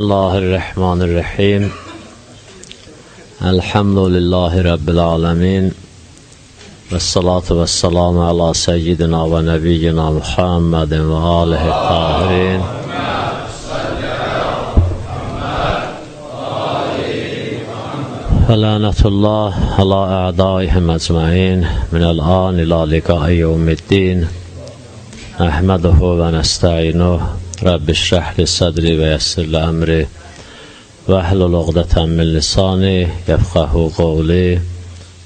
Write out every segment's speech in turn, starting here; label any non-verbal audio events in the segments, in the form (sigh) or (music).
الله الرحمن الرحيم الحمد لله رب العالمين والصلاة والسلام على سيدنا ونبينا محمد وآله الطاهرين فلعنة الله على أعدائهم أجمعين من الآن إلى لقاء يوم الدين نحمده ونستعينه Rabbi şrah li sadri ve yessir li emri ve ahlul uqdatan min lisani yefqahu qavli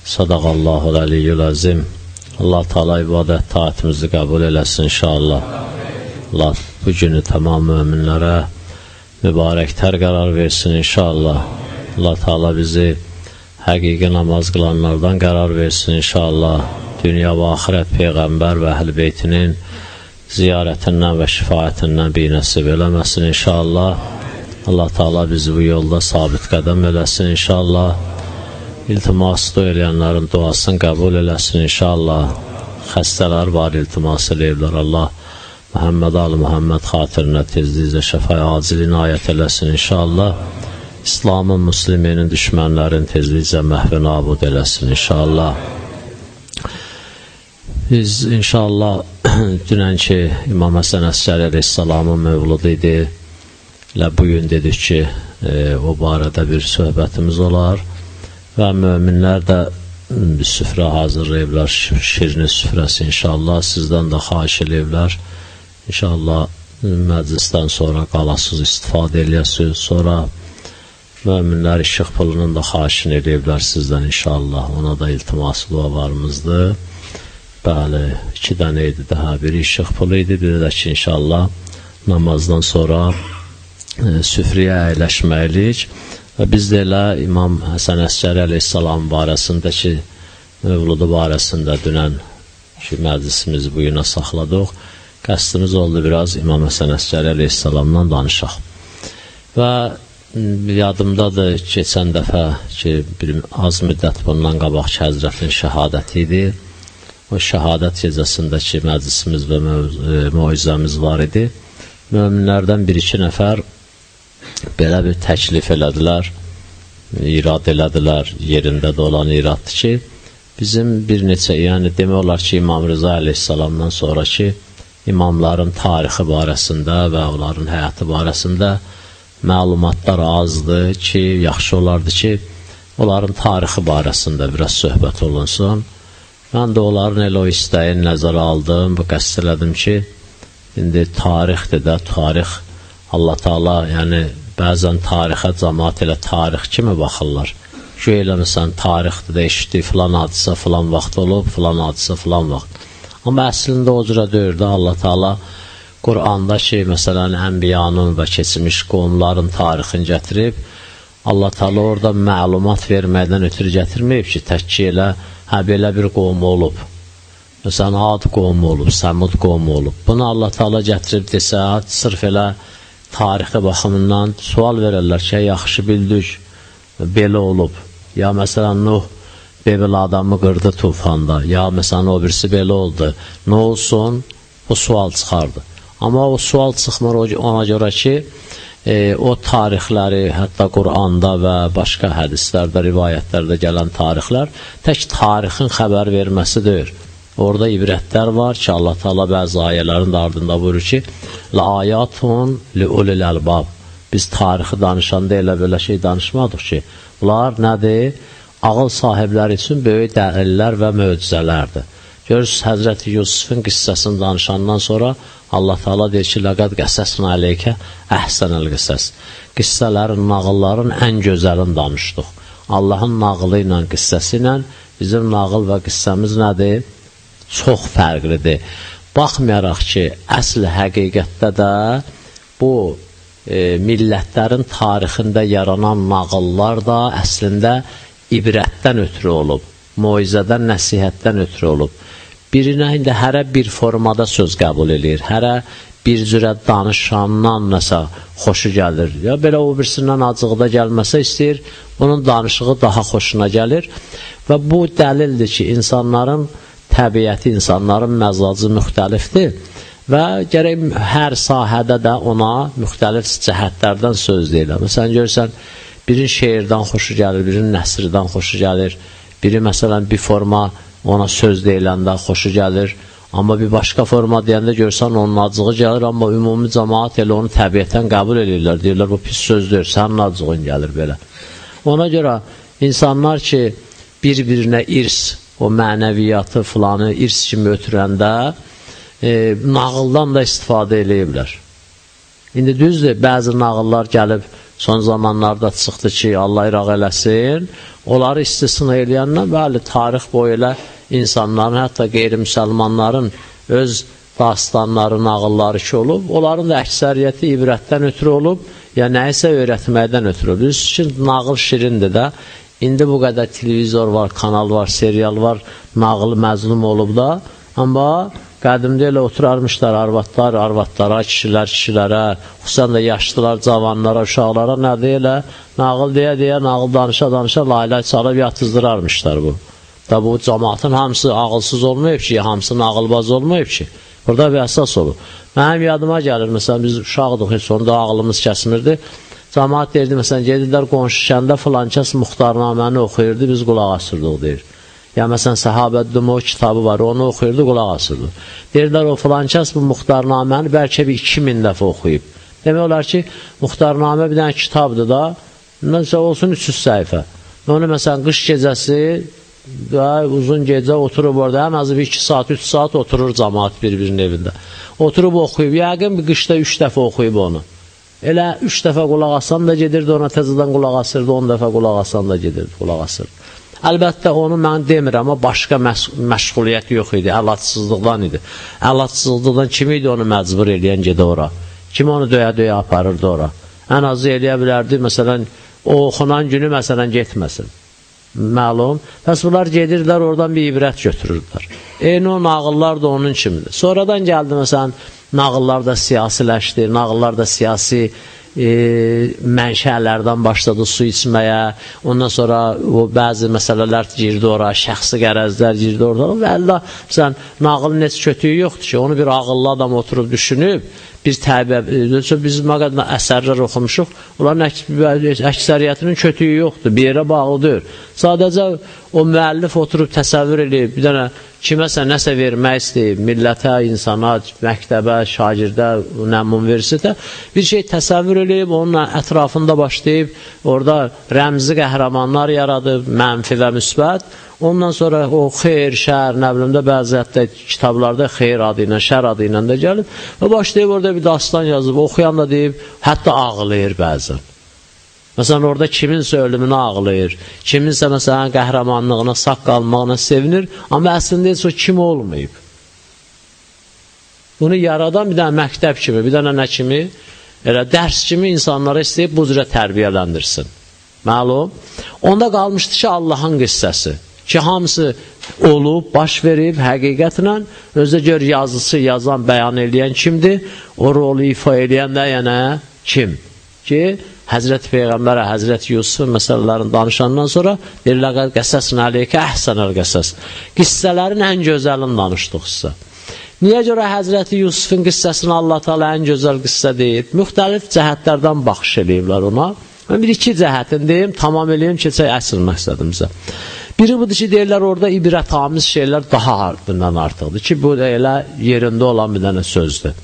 Sadaqallahul aliyyul azim Allah Teala ibadət taatimizi qəbul eləsin inşallah. Allah bu günü tamam möminlərə mübarəklər qərar versin inşallah. Allah Teala bizi həqiqi namaz qılanlardan qərar versin inşallah. Dünya və axirət Peyğəmbər və əhl-beytinin ziyarətindən və şifayətindən bir nəsib eləməsin inşallah. Allah Teala bizi bu yolda sabit qədəm eləsin inşallah. İltimas eləyənlərin duasını qəbul eləsin inşallah. Xəstələr var, iltimas eləyirlər. Allah Məhəmməd Ali Məhəmməd xatirinə tezliklə şəfaya acil inayət eləsin inşallah. İslamın, müsliminin, düşmənlərin tezliklə məhvə nabud eləsin inşallah. Biz inşallah (clears throat) dünənki İmam Həsən Əsgəri Aleyhisselamın mövludu idi. Elə bugün dedik ki, e, o barədə bir söhbətimiz olar və möminlər də süfrə hazırlayıblar, şirini süfrəsi inşallah. Sizdən də xahiş eləyiblər. İnşallah məclisdən sonra qalasız istifadə eləyəsiniz. Sonra möminlər işıq pulunun da xahişini eləyiblər sizdən inşallah. Ona da iltiması dualarımızdır. Bəli, iki dənə idi daha. Biri işıq pulu idi, biri də ki, inşallah namazdan sonra e, süfrəyə əyləşməylik və biz də elə İmam Həsən Əsgəri əleyhissalam barəsindəki mövludu barəsində dünən ki, məclisimizi bu günə saxladıq. Qəsdimiz oldu biraz İmam Həsən Əsgəri əleyhissalamdan danışaq. Və yadımdadır keçən dəfə ki, bir az müddət bundan qabaqki Həzrətin şəhadəti idi. O şəhadət gecəsindəki məclisimiz və müizəmiz var idi. Möminlərdən bir-iki nəfər belə bir təklif elədilər, irad elədilər, yerində də olan iraddır ki, bizim bir neçə, yəni demək olar ki, İmam Rıza əleyhissalamdan sonraki imamların tarixi barəsində və onların həyatı barəsində məlumatlar azdır ki, yaxşı olardı ki, onların tarixi barəsində biraz söhbət olunsun. Mən də onların elə o istəyin nəzərə aldım, bu qəst elədim ki, indi tarixdir də, tarix Allah Taala, yəni bəzən tarixə cəmaat elə tarix kimi baxırlar. Ki eləmirsən tarixdə də eşitdi filan hadisə filan vaxt olub, filan hadisə filan vaxt. Amma əslində o cürə deyir də Allah Taala Quranda ki, məsələn, ənbiyanın və keçmiş qovumların tarixini gətirib, Allah Taala orada məlumat verməkdən ötürü gətirməyib ki, tək ki elə hə belə bir qovum olub. Məsələn, Ad qovmu olub, Səmud qovmu olub. Bunu Allah Taala gətirib desə, sırf elə tarixi baxımından sual verərlər ki, yaxşı bildik, belə olub. Ya məsələn, Nuh Bebil adamı qırdı tufanda, ya məsələn, o birisi belə oldu. Nə olsun? O sual çıxardı. Amma o sual çıxmır ona görə ki, e, o tarixləri, hətta Quranda və başqa hədislərdə, rivayətlərdə gələn tarixlər tək tarixin xəbər verməsidir. Orada ibrətlər var ki, Allah Taala bəzi ayələrin ardında buyurur ki, "La ayatun li ulil albab." Biz tarixi danışanda elə belə şey danışmadıq ki, bunlar nədir? Ağıl sahibləri üçün böyük dəlillər və möcüzələrdir. Görürsüz, Həzrəti Yusufun qissəsini danışandan sonra Allah Taala deyir ki, "Laqad qəssəsna aleykə əhsənəl qissəs." Qissələrin, nağılların ən gözəlini danışdıq. Allahın nağılı ilə, qissəsi ilə bizim nağıl və qissəmiz nədir? Çox fərqlidir. Baxmayaraq ki, əsl həqiqətdə də bu e, millətlərin tarixində yaranan nağıllar da əslində ibrətdən ötürü olub, moizədən, nəsihətdən ötürü olub. Birinə indi hərə bir formada söz qəbul edir, hərə bir cürə danışandan nəsə xoşu gəlir. Ya belə o birisindən acıqda gəlməsə istəyir, onun danışığı daha xoşuna gəlir və bu dəlildir ki, insanların təbiəti, insanların məzacı müxtəlifdir və gərək hər sahədə də ona müxtəlif cəhətlərdən söz deyirlər. Məsələn, görürsən, birinin şeirdən xoşu gəlir, birinin nəsrdən xoşu gəlir, biri məsələn bir forma ona söz deyiləndə xoşu gəlir, amma bir başqa forma deyəndə görsən onun acığı gəlir, amma ümumi cəmaat elə onu təbiətən qəbul edirlər, deyirlər, bu pis sözdür, sənin acığın gəlir belə. Ona görə insanlar ki, bir-birinə irs, o mənəviyyatı filanı irs kimi ötürəndə, e, nağıldan da istifadə eləyiblər. İndi düzdür, bəzi nağıllar gəlib son zamanlarda çıxdı ki, Allah iraq eləsin, onları istisna eləyəndən, bəli, tarix boyu elə insanların, hətta qeyri-müsəlmanların öz dastanları, nağılları ki olub, onların da əksəriyyəti ibrətdən ötürü olub, ya nəyisə öyrətməkdən ötürü olub. Biz üçün nağıl şirindir də, indi bu qədər televizor var, kanal var, serial var, nağıl məzlum olub da, amma Qədimdə elə oturarmışlar arvadlar, arvadlara, kişilər, kişilərə, xüsusən də yaşlılar, cavanlara, uşaqlara nə deyilə, nağıl deyə-deyə, nağıl danışa-danışa layla çalıb yatızdırarmışlar bu. Da bu cəmaatın hamısı ağılsız olmayıb ki, hamısı nağılbaz olmayıb ki. Burada bir əsas olur. Mənim yadıma gəlir, məsələn, biz uşaqdıq, heç onda ağlımız kəsmirdi. Cəmaat deyirdi, məsələn, gedirlər qonşu kəndə filan kəs muxtarnaməni oxuyurdu, biz qulaq asırdıq, deyir. Ya məsələn, Səhabəddim o kitabı var, onu oxuyurdu, qulaq asırdı. Deyirlər, o filan kəs bu muxtarnaməni bəlkə bir 2000 dəfə oxuyub. Demək olar ki, muxtarnamə bir dənə kitabdır da, nəsə olsun 300 səhifə. Onu məsələn, qış gecəsi, daha uzun gecə oturub orada, ən azı 2 saat, 3 saat oturur cəmaat bir-birinin evində. Oturub oxuyub, yəqin bir qışda 3 dəfə oxuyub onu. Elə 3 dəfə qulaq asan da gedirdi, ona təzədən qulaq asırdı, 10 dəfə qulaq asan da gedirdi, qulaq asırdı. Əlbəttə, onu mən demirəm, amma başqa məş məşğuliyyət yox idi, əlatsızlıqdan idi. Əlatsızlıqdan kim idi onu məcbur eləyən gedə ora? Kim onu döyə-döyə aparırdı ora? Ən azı eləyə bilərdi, məsələn, o oxunan günü, məsələn, getməsin. Məlum. Bəs bunlar gedirdilər, oradan bir ibrət götürürdülər. Eyni o nağıllar da onun kimidir. Sonradan gəldi, məsələn, nağıllar da siyasiləşdi, nağıllar da siyasi e, mənşələrdən başladı su içməyə, ondan sonra o bəzi məsələlər girdi ora, şəxsi qərəzlər girdi orada. Və əllə, məsələn, nağılın heç kötüyü yoxdur ki, onu bir ağıllı adam oturub düşünüb, bir təbə, biz məqədlə əsərlər oxumuşuq, onların əksəriyyətinin kötüyü yoxdur, bir yerə bağlı deyil. Sadəcə o müəllif oturub təsəvvür edib, bir dənə kiməsə nəsə vermək istəyib, millətə, insana, məktəbə, şagirdə, universitetə bir şey təsəvvür edib, onun ətrafında başlayıb, orada rəmzi qəhrəmanlar yaradıb, mənfi və müsbət, ondan sonra o xeyr, şər, nə bilim də bəzi hətta kitablarda xeyr adı ilə, şər adı ilə də gəlib və başlayıb orada bir dastan yazıb, oxuyan da deyib, hətta ağlayır bəzən. Məsələn, orada kiminsə ölümünə ağlayır, kiminsə məsələn qəhrəmanlığına, sağ qalmağına sevinir, amma əslində heç o kim olmayıb. Bunu yaradan bir dənə məktəb kimi, bir dənə nə kimi? Elə dərs kimi insanları istəyib bu cürə tərbiyələndirsin. Məlum? Onda qalmışdı ki, Allahın qissəsi. Ki, hamısı olub, baş verib, həqiqətlə, özdə gör yazısı, yazan, bəyan eləyən kimdir? O rolu ifa eləyən də yəni kim? Ki, Həzrəti Peyğəmbərə, Həzrəti Yusuf məsələlərini danışandan sonra deyirlər, qəsəsin əleykə əhsənəl qəsəs. Qissələrin ən gözəlini danışdıq sizə. Niyə görə Həzrəti Yusufun qissəsini Allah Taala ən gözəl qissə deyib? Müxtəlif cəhətlərdən baxış eləyiblər ona. Mən bir iki cəhətini deyim, tamam eləyim, keçək əsl məqsədimizə. Biri budur ki, deyirlər orada ibrətamiz şeylər daha ardından artıqdır ki, bu elə yerində olan bir dənə sözdür.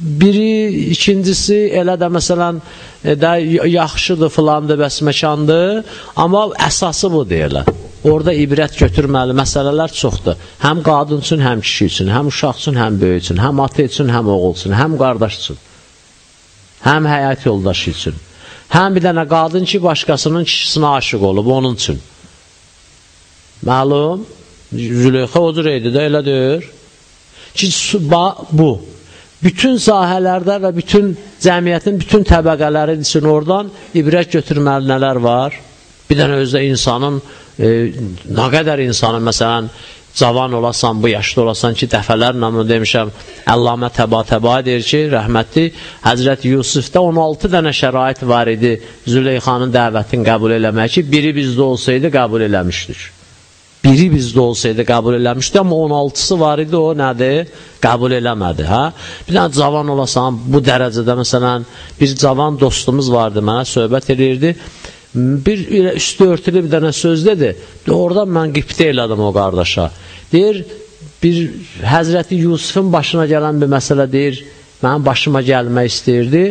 Biri, ikincisi elə də məsələn e, də yaxşıdır filandır, bəs məkandır, amma əsası bu deyirlər. Orada ibrət götürməli məsələlər çoxdur. Həm qadın üçün, həm kişi üçün, həm uşaq üçün, həm böyük üçün, həm ata üçün, həm oğul üçün, həm qardaş üçün, həm həyat yoldaşı üçün. Həm bir dənə qadın ki, başqasının kişisinə aşıq olub, onun üçün. Məlum, Züleyxa o cür idi də, elə deyir. Ki, bu, bütün sahələrdə və bütün cəmiyyətin bütün təbəqələri üçün oradan ibrət götürməli nələr var? Bir dənə özdə insanın, e, nə qədər insanın, məsələn, cavan olasan, bu yaşda olasan ki, dəfələrlə bunu demişəm, Əllamə təba-təba deyir ki, rəhmətli Həzrət Yusufda 16 dənə şərait var idi Züleyxanın dəvətini qəbul eləmək ki, biri bizdə olsaydı qəbul eləmişdik. Biri bizdə olsaydı qəbul eləmişdi, amma 16-sı var idi, o nədir? Qəbul eləmədi, hə? Bir dənə cavan olasan, bu dərəcədə, məsələn, bir cavan dostumuz vardı, mənə söhbət edirdi, bir üstü örtülü bir dənə söz dedi, oradan mən qiptə elədim o qardaşa. Deyir, bir Həzrəti Yusufun başına gələn bir məsələ deyir, mənim başıma gəlmək istəyirdi,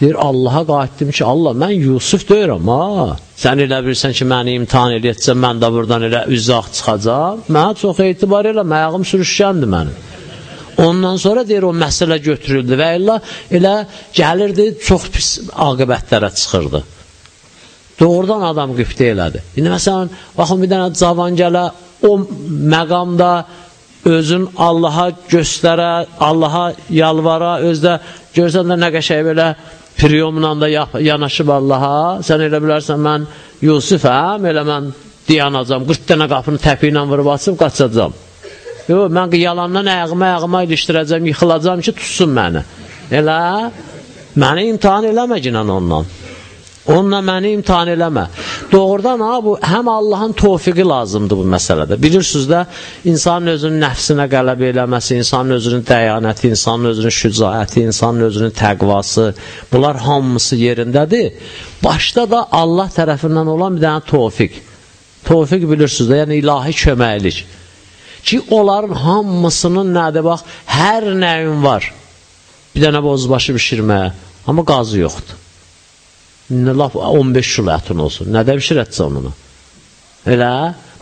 Deyir, Allaha qayıtdım ki, Allah, mən Yusuf deyirəm, ha. Sən elə bilirsən ki, məni imtihan eləyəcəm, mən də buradan elə üzaq çıxacam. Mənə çox etibar elə, məyağım sürüşkəndir mənim. Ondan sonra deyir, o məsələ götürüldü və illa elə gəlirdi, çox pis aqibətlərə çıxırdı. Doğrudan adam qıftə elədi. İndi məsələn, baxın, bir dənə cavan gələ, o məqamda özün Allaha göstərə, Allaha yalvara, özdə görsən də nə qəşəy belə priyomla da yanaşıb Allaha, sən elə bilərsən, mən Yusufəm, elə mən dayanacam, 40 dənə qapını təpi ilə vurub açıb qaçacam. Yox, mən yalandan ayağıma, ayağıma ilişdirəcəm, yıxılacam ki, tutsun məni. Elə, məni imtihan eləmə ginən ondan. Onunla məni imtihan eləmə. Doğrudan ha, bu həm Allahın tofiqi lazımdır bu məsələdə. Bilirsiniz də, insanın özünün nəfsinə qələbə eləməsi, insanın özünün dəyanəti, insanın özünün şücaəti, insanın özünün təqvası, bunlar hamısı yerindədir. Başda da Allah tərəfindən olan bir dənə tofiq. Tofiq bilirsiniz də, yəni ilahi köməklik. Ki, onların hamısının nədir, bax, hər nəyin var. Bir dənə bozbaşı bişirməyə, amma qazı yoxdur. Laf 15 kilo ətin olsun. Nədə bişirətsən onu? Elə,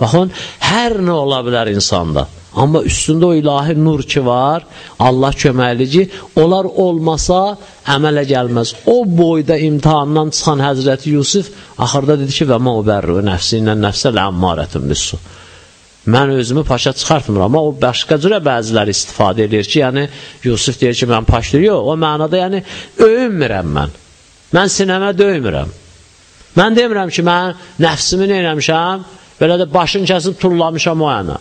baxın, hər nə ola bilər insanda. Amma üstündə o ilahi nur ki var, Allah köməklici, onlar olmasa əmələ gəlməz. O boyda imtihandan çıxan Həzrəti Yusuf axırda dedi ki, və mə o bərru nəfsi ilə nəfsə ləmmarətin bisu. Mən özümü paşa çıxartmıram, amma o başqa cürə bəziləri istifadə edir ki, yəni Yusuf deyir ki, mən paşdır, yox, o mənada yəni öyünmürəm mən. Mən sinəmə döymürəm. Mən demirəm ki, mən nəfsimi neyləmişəm, belə də başın kəsib tullamışam o yana.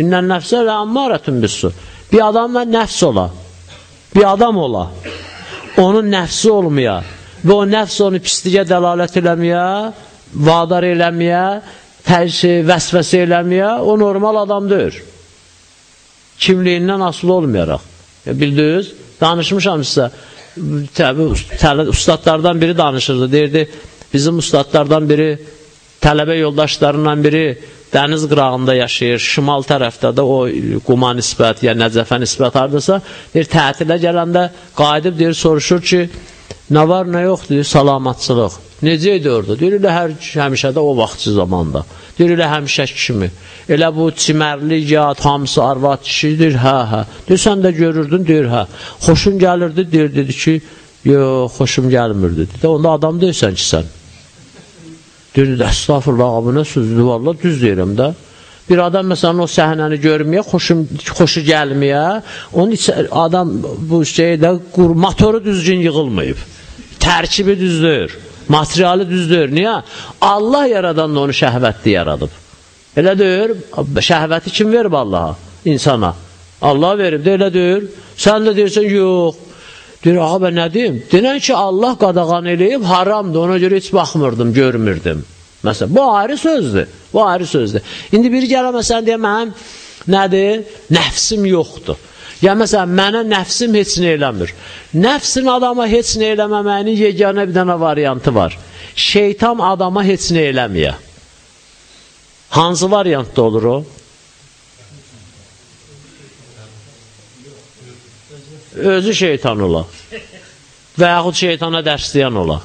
İnnən nəfsə elə ammarətün büssü. Bir adamla nəfs ola, bir adam ola, onun nəfsi olmaya və o nəfs onu pisliyə dəlalət eləməyə, vadar eləməyə, tərsi, vəsvəsə eləməyə, o normal adam deyir. Kimliyindən asılı olmayaraq. E, bildiniz, danışmışam sizə təbi, ustadlardan biri danışırdı. Deyirdi, bizim ustadlardan biri, tələbə yoldaşlarından biri dəniz qırağında yaşayır, şimal tərəfdə də o quma nisbət, ya nəcəfə nisbət hardasa, deyir, tətilə gələndə qayıdıb, deyir, soruşur ki, nə var, nə yox, deyir, salamatçılıq. Necə idi orada? Deyir, elə hər həmişə də o vaxtçı zamanda. Deyir, elə həmişə kimi. Elə bu çimərli yad, hamısı arvad kişidir, hə, hə. Deyir, sən də görürdün, deyir, hə. Xoşun gəlirdi, deyir, dedi ki, yox, xoşum gəlmirdi. Dedi, onda adam deyirsən ki, sən. Deyir, əstağfurullah, abi, nə sözdür, valla, düz deyirəm də. Bir adam məsələn o səhnəni görməyə, xoşum, xoşu gəlməyə, onun içə, adam bu şeydə motoru düzgün yığılmayıb. Tərkibi düzdür, materialı düzdür. Niyə? Allah yaradan da onu şəhvətli yaradıb. Elə deyir, şəhvəti kim verib Allaha? İnsana. Allah verib, də elə deyir. Sən də deyirsən, yox. Deyir, ağa, bən nə deyim? Denən ki, Allah qadağan eləyib, haramdır, ona görə heç baxmırdım, görmürdüm. Məsələn, bu ayrı sözdür. Bu ayrı sözdür. İndi biri gələ, məsələn, deyə, mənim nədir? Nəfsim yoxdur. Ya məsələn, mənə nəfsim heç nə eləmir. Nəfsin adama heç nə eləməməyinin yeganə bir dənə variantı var. Şeytan adama heç nə eləməyə. Hansı variantda olur o? Özü şeytan ola. Və yaxud şeytana dərsləyən ola.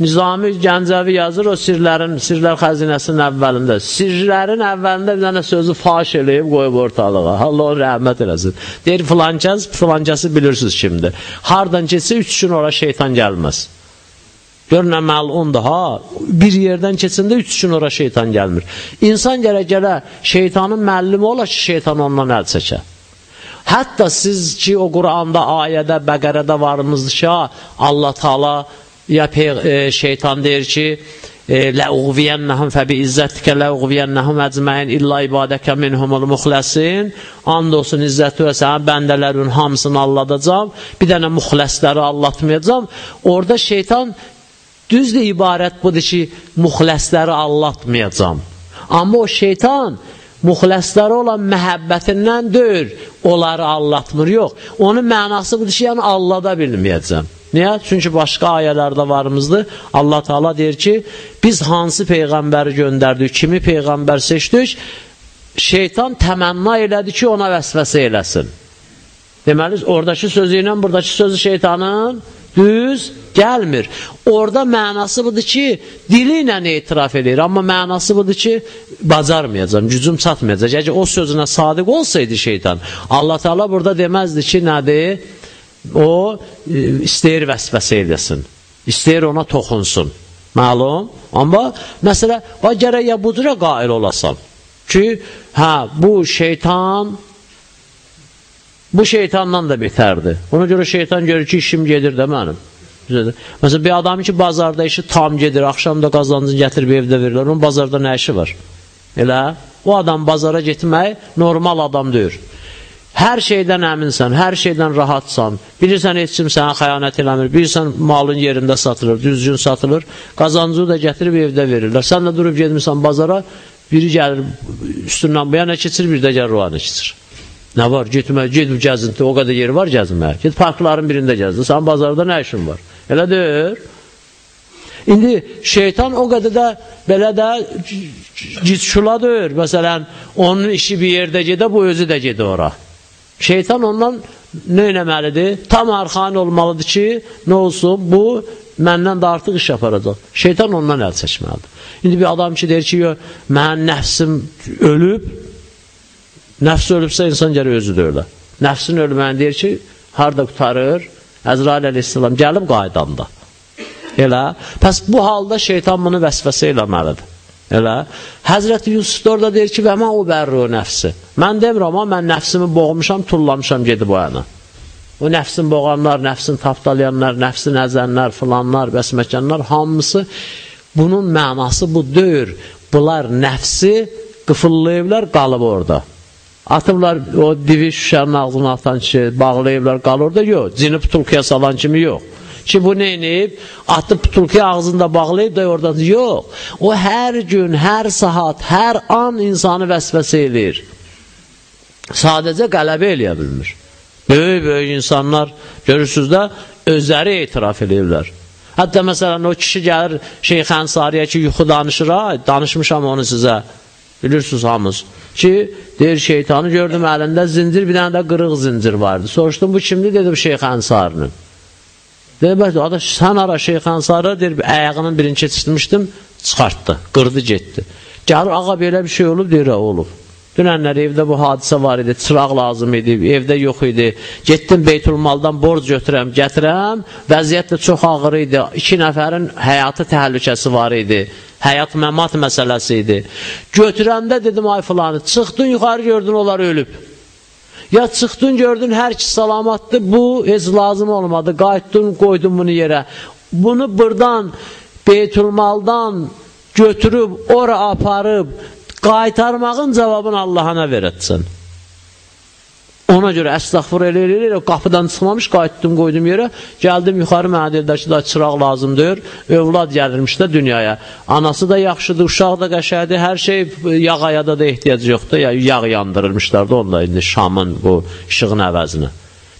Nizami Gəncəvi yazır o sirlərin, sirlər xəzinəsinin əvvəlində. Sirlərin əvvəlində bir dənə sözü faş eləyib qoyub ortalığa. Allah rəhmət eləsin. Deyir filancəs, filancəsi bilirsiniz kimdir. Hardan keçsə üç gün ora şeytan gəlməz. Gör nə məlundur, ha? Bir yerdən keçəndə üç üçün ora şeytan gəlmir. İnsan gələ-gələ şeytanın müəllimi ola ki, şeytan ondan əl çəkə. Hətta siz ki, o Quranda, ayədə, bəqərədə varınızdır ki, Allah Taala Ya e, şeytan deyir ki, e, ləğviyyənnəhum fəbi izzətikə ləğviyyənnəhum əcməin illə ibadəkə minhumul muxləsin. And olsun izzəti və sənə bəndələrin hamısını alladacam bir dənə muxləsləri allatmayacam orada şeytan düzdür ibarət budur ki muxləsləri allatmayacam amma o şeytan muxləslərə olan məhəbbətindəndir onları allatmır. Yox onun mənası budur ki yəni allada bilməyəcəm. Niyə? Çünki başqa ayələrdə varımızdır. Allah Taala deyir ki, biz hansı peyğəmbəri göndərdik, kimi peyğəmbər seçdik? Şeytan təmənna elədi ki, ona vəsvəsə eləsin. Deməli, oradakı sözü ilə buradakı sözü şeytanın düz gəlmir. Orada mənası budur ki, dili ilə etiraf edir, amma mənası budur ki, bacarmayacam, gücüm çatmayacaq. Əgər o sözünə sadiq olsaydı şeytan, Allah Teala burada deməzdi ki, nədir? O e, istəyir vəsvəsə eləsin, istəyir ona toxunsun. Məlum? Amma məsələ, va gərək ya budura qail olasan ki, hə, bu şeytan Bu şeytandan da betərdir. Ona görə şeytan görür ki, işim gedir də mənim. Məsələn, bir adam ki, bazarda işi tam gedir, axşam da qazancını gətirib evdə verirlər, onun bazarda nə işi var? Elə, o adam bazara getmək normal adam deyir. Hər şeydən əminsən, hər şeydən rahatsan, bilirsən heç kim sənə xəyanət eləmir, bilirsən malın yerində satılır, düzgün satılır, qazancını da gətirib evdə verirlər. Sən də durub gedmirsən bazara, biri gəlir üstündən bu yana keçir, bir də gəlir o yana keçir. Nə var? Getmə, gedib gəzinti, o qədər yeri var gəzinməyə. Get parkların birində gəzin. Sənin bazarda nə işin var? Elə deyir. İndi şeytan o qədər də belə də gitşuladır. Məsələn, onun işi bir yerdə gedə, bu özü də gedə ora. Şeytan ondan nə eləməlidir? Tam arxan olmalıdır ki, nə olsun, bu məndən də artıq iş aparacaq. Şeytan ondan əl çəkməlidir. İndi bir adam ki, deyir ki, mənim nəfsim ölüb, Nəfs ölübsə insan gərək özü də ölə. Nəfsin ölməni deyir ki, harada qutarır? Əzrail əleyhissalam gəlib qaydanda. Elə. Pəs bu halda şeytan bunu vəsvəsə eləməlidir. Elə. Həzrəti Yusuf da orada deyir ki, və mən o bərri o nəfsi. Mən demirəm, amma mən nəfsimi boğmuşam, tullamışam gedib o yana. O nəfsin boğanlar, nəfsin tapdalayanlar, nəfsin əzənlər, filanlar, bəsməkənlər hamısı bunun mənası bu deyir. Bunlar nəfsi qıfıllayıblar, qalıb orada. Atıblar o divi şüşənin ağzına atan kişi, bağlayıblar, qalır orada, yox. Cini putulkaya salan kimi yox. Ki bu neyniyib? Atıb putulkaya ağzında bağlayıb da oradan, yox. O hər gün, hər saat, hər an insanı vəsvəsə eləyir. Sadəcə qələbə eləyə bilmir. Böyük-böyük insanlar, görürsünüz də, özləri etiraf edirlər. Hətta məsələn, o kişi gəlir Şeyx Ənsariyə ki, yuxu danışır, ha, danışmışam onu sizə. Bilirsiniz hamız. Ki, deyir şeytanı gördüm əlində zincir, bir dənə də qırıq zincir vardı. Soruşdum, bu kimdir? Dedim, Şeyx Ənsarının. Dedi, bəs, ada, sən ara Şeyx Ənsarı, deyir, əyağının birini keçirmişdim, çıxartdı, qırdı, getdi. Gəlir, ağa, belə bir şey olub, deyir, olub. Dünənlər evdə bu hadisə var idi, çıraq lazım idi, evdə yox idi. Getdim Beytulmaldan borc götürəm, gətirəm, vəziyyət də çox ağır idi. İki nəfərin həyatı təhlükəsi var idi həyat məmat məsələsi idi. Götürəndə dedim, ay filanı, çıxdın yuxarı gördün, onlar ölüb. Ya çıxdın gördün, hər ki salamatdır, bu heç lazım olmadı, qayıtdın, qoydun bunu yerə. Bunu buradan, Beytülmaldan götürüb, ora aparıb, qaytarmağın cavabını Allahana verətsən. Ona görə əstəxfur elə elə elə qapıdan çıxmamış, qayıtdım, qoydum yerə. Gəldim yuxarı mənə dedilər ki, da çıraq lazımdır. Övlad gəlirmiş də dünyaya. Anası da yaxşıdır, uşaq da qəşədir, hər şey yağaya da da ehtiyac yoxdur. Ya, yağ yandırılmışlar da onda indi Şamın bu işığın əvəzinə.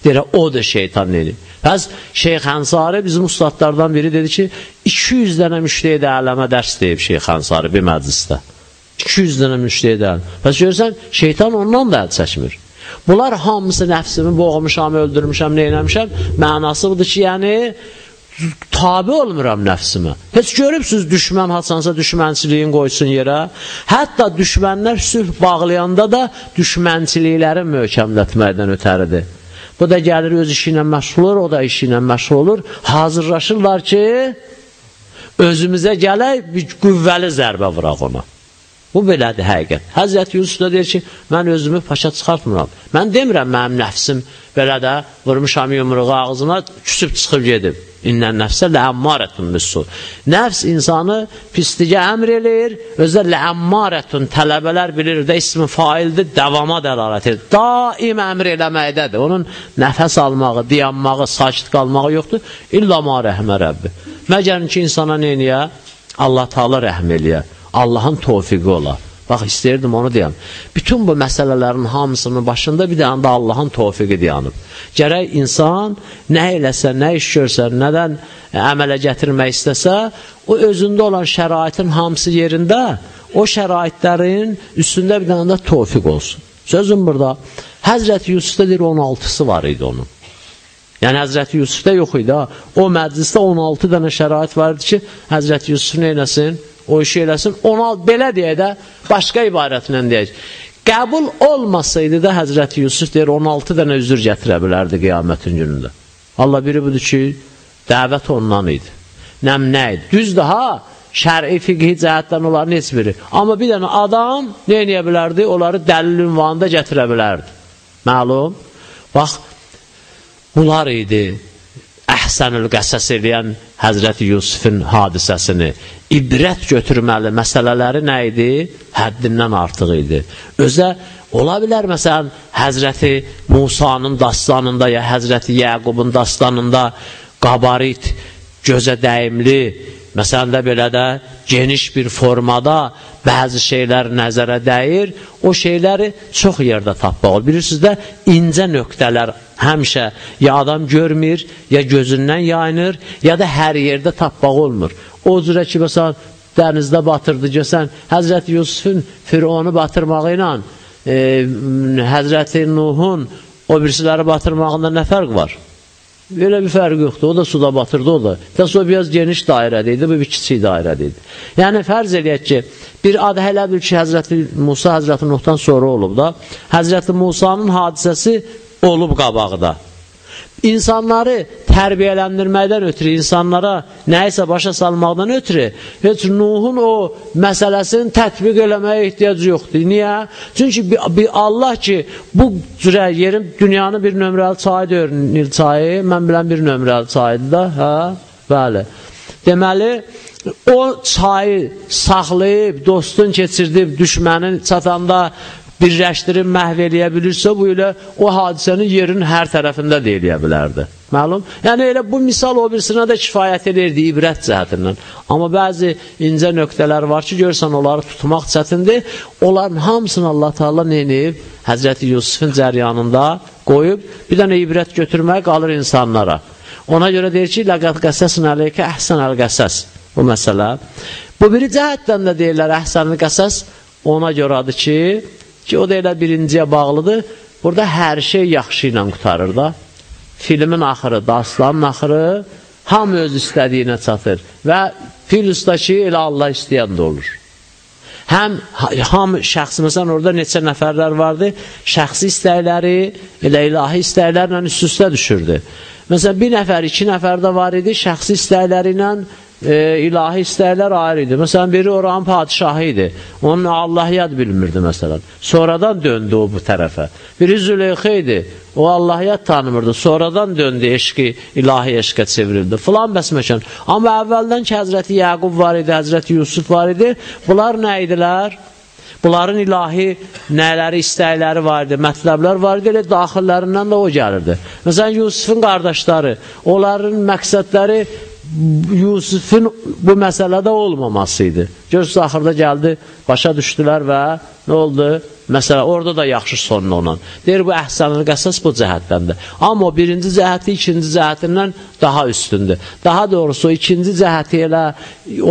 Deyirə, o da şeytan elib. Pəs Şeyx Ənsari bizim ustadlardan biri dedi ki, 200 dənə müştəyi ələmə dərs deyib Şeyx Ənsari bir məclisdə. 200 dənə müştəyi ələmə. Pəs görürsən, şeytan ondan da əl çəkmir. Bunlar hamısı nəfsimi boğmuşam, öldürmüşəm, neynəmişəm. Mənası budur ki, yəni tabi olmuram nəfsimə. Heç görübsüz düşmən haçansa düşmənçiliyin qoysun yerə. Hətta düşmənlər sülh bağlayanda da düşmənçilikləri möhkəmlətməkdən ötəridir. Bu da gəlir öz işi ilə məşğul olur, o da işi ilə məşğul olur. Hazırlaşırlar ki, özümüzə gələk, bir qüvvəli zərbə vuraq ona. Bu belədir həqiqət. Həzrət Yusuf da deyir ki, mən özümü paşa çıxartmıram. Mən demirəm, mənim nəfsim belə də vurmuşam yumruğu ağzına, küsüb çıxıb gedib. İnnən nəfsə ləəmmarətun müssu. Nəfs insanı pisliyə əmr eləyir, özdə ləəmmarətun tələbələr bilir də ismi faildir, davama dəlalət edir. Daim əmr eləməkdədir. Onun nəfəs almağı, dayanmağı, sakit qalmağı yoxdur. İlla ma rəhmə Rəbbi. Məgər ki, insana neyniyə? Allah Taala rəhm eləyə. Allahın tofiqi ola. Bax, istəyirdim onu deyəm. Bütün bu məsələlərin hamısının başında bir dənə də Allahın tofiqi dayanıb. Gərək insan nə eləsə, nə iş görsə, nədən əmələ gətirmək istəsə, o özündə olan şəraitin hamısı yerində, o şəraitlərin üstündə bir dənə də tofiq olsun. Sözüm burada, Həzrəti Yusufda deyir 16-sı var idi onun. Yəni Həzrəti Yusufda yox idi ha. O məclisdə 16 dənə şərait var idi ki, Həzrəti Yusuf nə eləsin? O işi eləsin. Ona belə deyə də başqa ibarətlə deyək. Qəbul olmasaydı da Həzrəti Yusuf deyir 16 dənə üzür gətirə bilərdi qiyamətin günündə. Allah biri budur ki, dəvət ondan idi. Nəm nə idi? Düz daha şəri fiqhi cəhətdən onların heç biri. Amma bir dənə adam nə edə bilərdi? Onları dəlil ünvanında gətirə bilərdi. Məlum? Bax, bunlar idi əhsənül qəsəs eləyən Həzrəti Yusufun hadisəsini ibrət götürməli məsələləri nə idi? Həddindən artıq idi. Özə ola bilər məsələn Həzrəti Musanın dastanında ya Həzrəti Yəqubun dastanında qabarit, gözə dəyimli, məsələn də belə də geniş bir formada bəzi şeylər nəzərə dəyir, o şeyləri çox yerdə tapmaq olur. Bilirsiniz də, incə nöqtələr həmişə ya adam görmür, ya gözündən yayınır, ya da hər yerdə tapmaq olmur. O cürə ki, məsələn, dənizdə batırdı görsən, Həzrəti Yusufun Fironu batırmağı ilə e, Həzrəti Nuhun o birisiləri batırmağında nə fərq var? Belə bir fərq yoxdur. O da suda batırdı, o da. Təs o biraz geniş dairədə idi, bu bir kiçik dairədə idi. Yəni, fərz eləyək ki, bir adı hələ bir ki, Həzrəti Musa Həzrəti Nuhdan sonra olub da, Həzrəti Musanın hadisəsi olub qabaqda. İnsanları tərbiyələndirməkdən ötürü, insanlara nəyisə başa salmaqdan ötürü, heç Nuhun o məsələsini tətbiq eləməyə ehtiyac yoxdur. Niyə? Çünki bir, Allah ki, bu cürə yerin, dünyanın bir nömrəli çayı deyir, Nil çayı, mən bilən bir nömrəli çayıdır da, hə? Bəli. Deməli, o çayı saxlayıb, dostun keçirdib, düşmənin çatanda birləşdirib məhv eləyə bilirsə, bu ilə o hadisənin yerin hər tərəfində də eləyə bilərdi. Məlum? Yəni elə bu misal o birisinə də kifayət edirdi ibrət cəhətindən. Amma bəzi incə nöqtələr var ki, görsən onları tutmaq çətindir. Onların hamısını Allah Taala nə edib? Həzrəti Yusufun cəryanında qoyub bir dənə ibrət götürmək qalır insanlara. Ona görə deyir ki, "Laqad qasasun alayka ahsanal qasas." Bu məsələ. Bu biri cəhətdən də deyirlər əhsanul qasas ona görədir ki, ki o da elə birinciyə bağlıdır. Burada hər şey yaxşı ilə qutarır da. Filmin axırı, dastanın axırı hamı öz istədiyinə çatır və fil ustaki elə Allah istəyən də olur. Həm ham şəxsi, məsələn, orada neçə nəfərlər vardı, şəxsi istəkləri elə ilahi istəklərlə üst-üstə düşürdü. Məsələn, bir nəfər, iki nəfər də var idi, şəxsi istəkləri ilə e, ilahi istəklər ayrı idi. Məsələn, biri oranın padişahı idi. Onun Allahiyyat bilmirdi, məsələn. Sonradan döndü o bu tərəfə. Biri Züleyxə idi. O Allahiyyat tanımırdı. Sonradan döndü, eşqi, ilahi eşqə çevrildi. Filan bəs məkan. Amma əvvəldən ki, Həzrəti Yaqub var idi, Həzrəti Yusuf var idi. Bunlar nə idilər? Bunların ilahi nələri, istəkləri var idi, mətləblər var idi, elə daxillərindən də o gəlirdi. Məsələn, Yusufun qardaşları, onların məqsədləri Yusufun bu məsələdə olmaması idi. Görürsünüz, axırda gəldi, başa düşdülər və nə oldu? Məsələ, orada da yaxşı sonla olan. Deyir, bu əhsənli qəsas bu cəhətdəndir. Amma birinci cəhəti ikinci cəhətindən daha üstündür. Daha doğrusu, ikinci cəhəti elə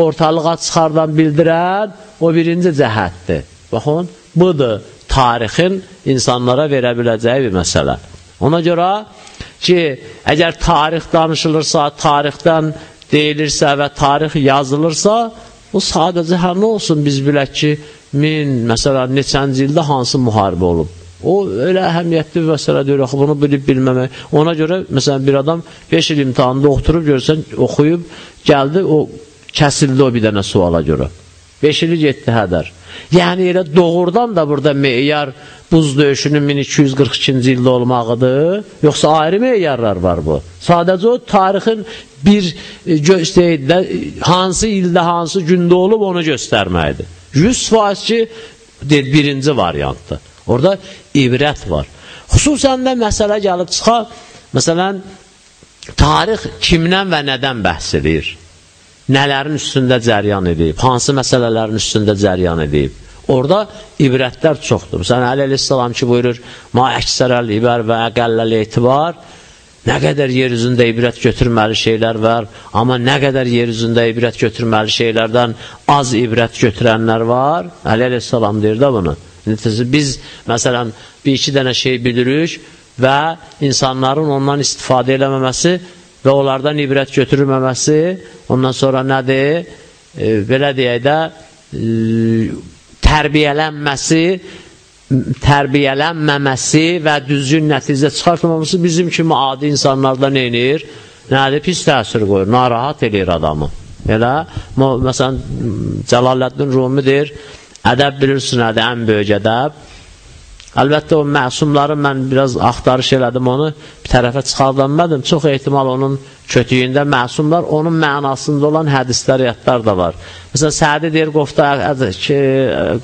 ortalığa çıxardan bildirən o birinci cəhətdir. Baxın, budur tarixin insanlara verə biləcəyi bir məsələ. Ona görə ki, əgər tarix danışılırsa, tarixdən deyilirsə və tarix yazılırsa, bu sadəcə hər nə olsun biz bilək ki, min, məsələn, neçənci ildə hansı müharibə olub. O elə əhəmiyyətli bir məsələ deyir, axı bunu bilib bilməmək. Ona görə məsələn bir adam 5 il imtahanda oturub görsən, oxuyub, gəldi, o kəsildi o bir dənə suala görə. 5 ili getdi hədər. Yəni elə doğrudan da burada meyar buz döyüşünün 1242-ci ildə olmağıdır, yoxsa ayrı meyarlar var bu. Sadəcə o tarixin bir e, göstərdə hansı ildə, hansı gündə olub onu göstərməkdir. 100% ki, birinci variantdır. Orada ibrət var. Xüsusən də məsələ gəlib çıxa, məsələn, tarix kimdən və nədən bəhs edir? Nələrin üstündə cəryan edib? Hansı məsələlərin üstündə cəryan edib? Orada ibrətlər çoxdur. Məsələn, Əli əleyhissalam ki, buyurur, ma əksərəl ibər və əqəlləl etibar, nə qədər yer üzündə ibrət götürməli şeylər var, amma nə qədər yer üzündə ibrət götürməli şeylərdən az ibrət götürənlər var. Əli əleyhissalam deyir də bunu. Biz, məsələn, bir iki dənə şey bilirik və insanların ondan istifadə eləməməsi və onlardan ibrət götürülməməsi, ondan sonra nədir? E, belə deyək də, e, tərbiyələnməsi, tərbiyələnməməsi və düzgün nəticə çıxartmaması bizim kimi adi insanlarda neynir? Nədir? Pis təsir qoyur, narahat eləyir adamı. Elə, məsələn, Cəlaləddin Rumi deyir, ədəb bilirsin, nədir? Ən böyük ədəb Əlbəttə o məsumları mən biraz axtarış elədim onu, bir tərəfə çıxardanmadım. Çox ehtimal onun kötüyündə məsumlar onun mənasında olan hədislər, yadlar da var. Məsələn, Sədi deyir, qofta ki,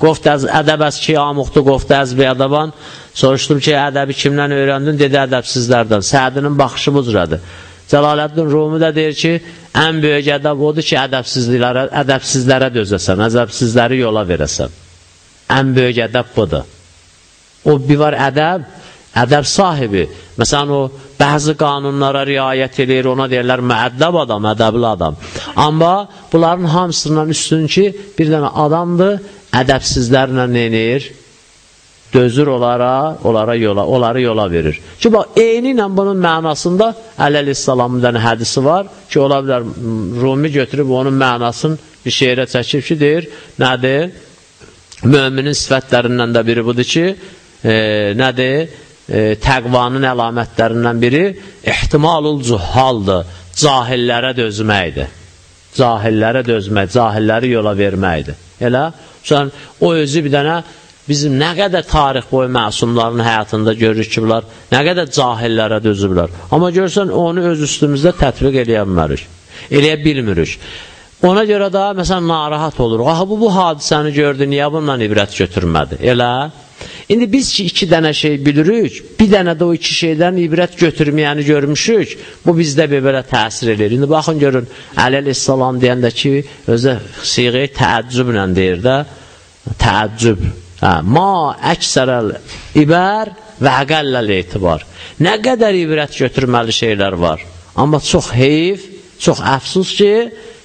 qofta ədəb əz ki, amuqdu, qofta əz bir ədəban. Soruşdum ki, ədəbi kimdən öyrəndin? Dedi, ədəbsizlərdən. Sədinin baxışı bu cürədir. Cəlaləddin Rumi də deyir ki, ən böyük ədəb odur ki, ədəbsizlərə, ədəbsizlərə dözəsən, ədəbsizləri yola verəsən. Ən böyük ədəb budur. O bir var ədəb, ədəb sahibi. Məsələn, o bəzi qanunlara riayət edir, ona deyirlər müəddəb adam, ədəbli adam. Amma bunların hamısından üstün ki, bir dənə adamdır, ədəbsizlərlə neynir? Dözür onlara, onlara yola, onları yola verir. Ki, bax, eyni ilə bunun mənasında Əli Əleyhisselamın dənə hədisi var ki, ola bilər, Rumi götürüb onun mənasını bir şeirə çəkib ki, deyir, nədir? Möminin sifətlərindən də biri budur ki, e, nədir? E, təqvanın əlamətlərindən biri ehtimalul cuhaldır, cahillərə dözməkdir. Cahillərə dözmək, cahilləri yola verməkdir. Elə, sən o özü bir dənə bizim nə qədər tarix boyu məsumların həyatında görürük ki, bunlar nə qədər cahillərə dözüblər. Amma görsən, onu öz üstümüzdə tətbiq eləyə bilmərik, eləyə bilmirik. Ona görə də, məsələn, narahat oluruq. Aha, bu, bu hadisəni gördü, niyə bundan ibrət götürmədi? Elə, İndi biz ki, iki dənə şey bilirik, bir dənə də o iki şeydən ibrət götürməyəni görmüşük, bu bizdə bir belə təsir edir. İndi baxın, görün, Əli əleyhissalam deyəndə ki, özə siğəyi təəccüblə deyir də, təəccüb. Hə, ma əksərəl ibər və əqəlləl etibar. Nə qədər ibrət götürməli şeylər var. Amma çox heyif, çox əfsus ki,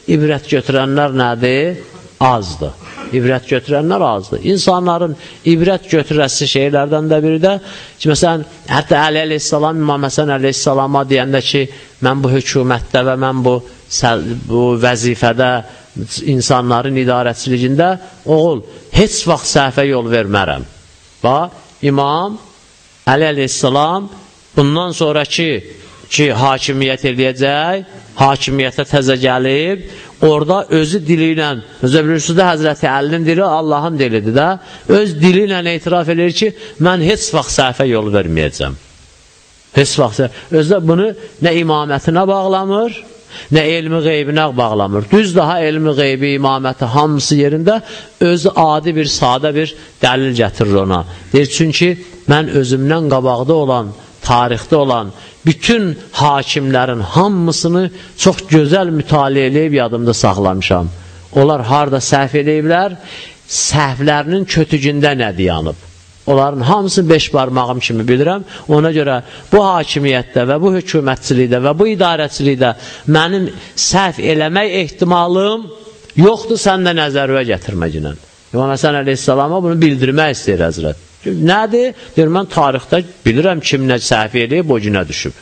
ibrət götürənlər nədir? Azdır ibrət götürənlər azdır. İnsanların ibrət götürəsi şeylərdən də biri də ki, məsələn, hətta Əli əleyhissalam, İmam Həsən əleyhissalama deyəndə ki, mən bu hökumətdə və mən bu, bu vəzifədə insanların idarəçiligində, oğul, heç vaxt səhvə yol vermərəm. Və İmam Əli əleyhissalam bundan sonraki ki, hakimiyyət eləyəcək, hakimiyyətə təzə gəlib, orada özü dili ilə, özə bilirsiniz də Həzrəti Əlinin dili Allahın dilidir də, öz dili ilə etiraf edir ki, mən heç vaxt səhvə yol verməyəcəm. Heç vaxt, özdə bunu nə imamətinə bağlamır, nə elmi qeybinə bağlamır. Düz daha elmi qeybi, imaməti hamısı yerində özü adi bir, sadə bir dəlil gətirir ona. Deyir, çünki mən özümdən qabaqda olan, tarixdə olan, bütün hakimlərin hamısını çox gözəl mütaliə eləyib yadımda saxlamışam. Onlar harada səhv eləyiblər, səhvlərinin kötücündə nə dayanıb. Onların hamısını beş barmağım kimi bilirəm. Ona görə bu hakimiyyətdə və bu hökumətçilikdə və bu idarəçilikdə mənim səhv eləmək ehtimalım yoxdur, sən də nəzərvə gətirməcinən. İmam Həsən əleyhissalama bunu bildirmək istəyir həzrət. Nədir? Deyir, mən tarixdə bilirəm kim nə səhv eləyib, o günə düşüb.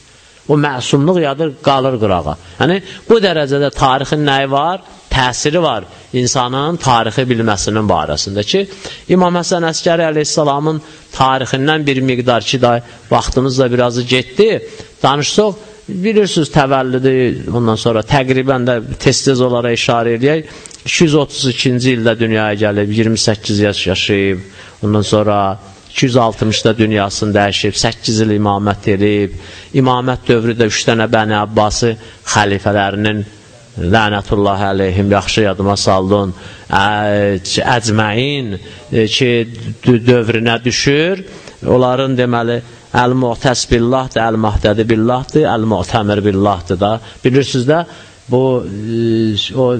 O məsumluq yadır, qalır qırağa. Yəni, bu dərəcədə tarixin nəyi var? Təsiri var insanın tarixi bilməsinin barəsində ki, İmam Həsən Əskəri əleyhissalamın tarixindən bir miqdar ki, da vaxtımız da birazı getdi, danışsaq, bilirsiniz təvəllüdü, bundan sonra təqribən də tez-tez olaraq işarə edək, 232-ci ildə dünyaya gəlib, 28 yaş yaşayıb, ondan sonra 260-da dünyasını dəyişib, 8 il imamət edib, imamət dövrü də 3 dənə Bəni Abbası xəlifələrinin lənətullahi əleyhim yaxşı yadıma saldın. Əcməin e, ki dövrünə düşür. Onların deməli əl-mu'təs billahdır, əl-mahdədi billahdır, əl-mu'təmir billahdır da. Bilirsiniz də bu e, o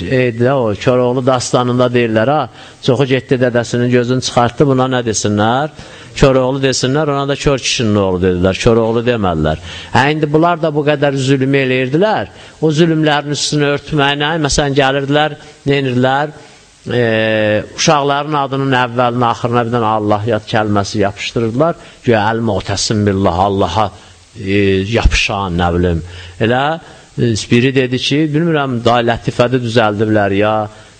eydi o Koroğlu dastanında deyirlər ha. Çoxu getdi dədəsinin gözünü çıxartdı. Buna nə desinlər? Koroğlu desinlər, ona da kör kişinin oğlu dedilər. Koroğlu demədilər. Hə indi bunlar da bu qədər zülm eləyirdilər. O zülmlərin üstünü örtməyinə məsələn gəlirdilər, nə edirlər? E, uşaqların adının əvvəlinə, axırına bir dənə Allah yad kəlməsi yapışdırırdılar. Güya əl-muhtəsim billah Allaha e, yapışan, nə bilim. Elə biri dedi ki, bilmirəm, daha lətifədə düzəldiblər ya,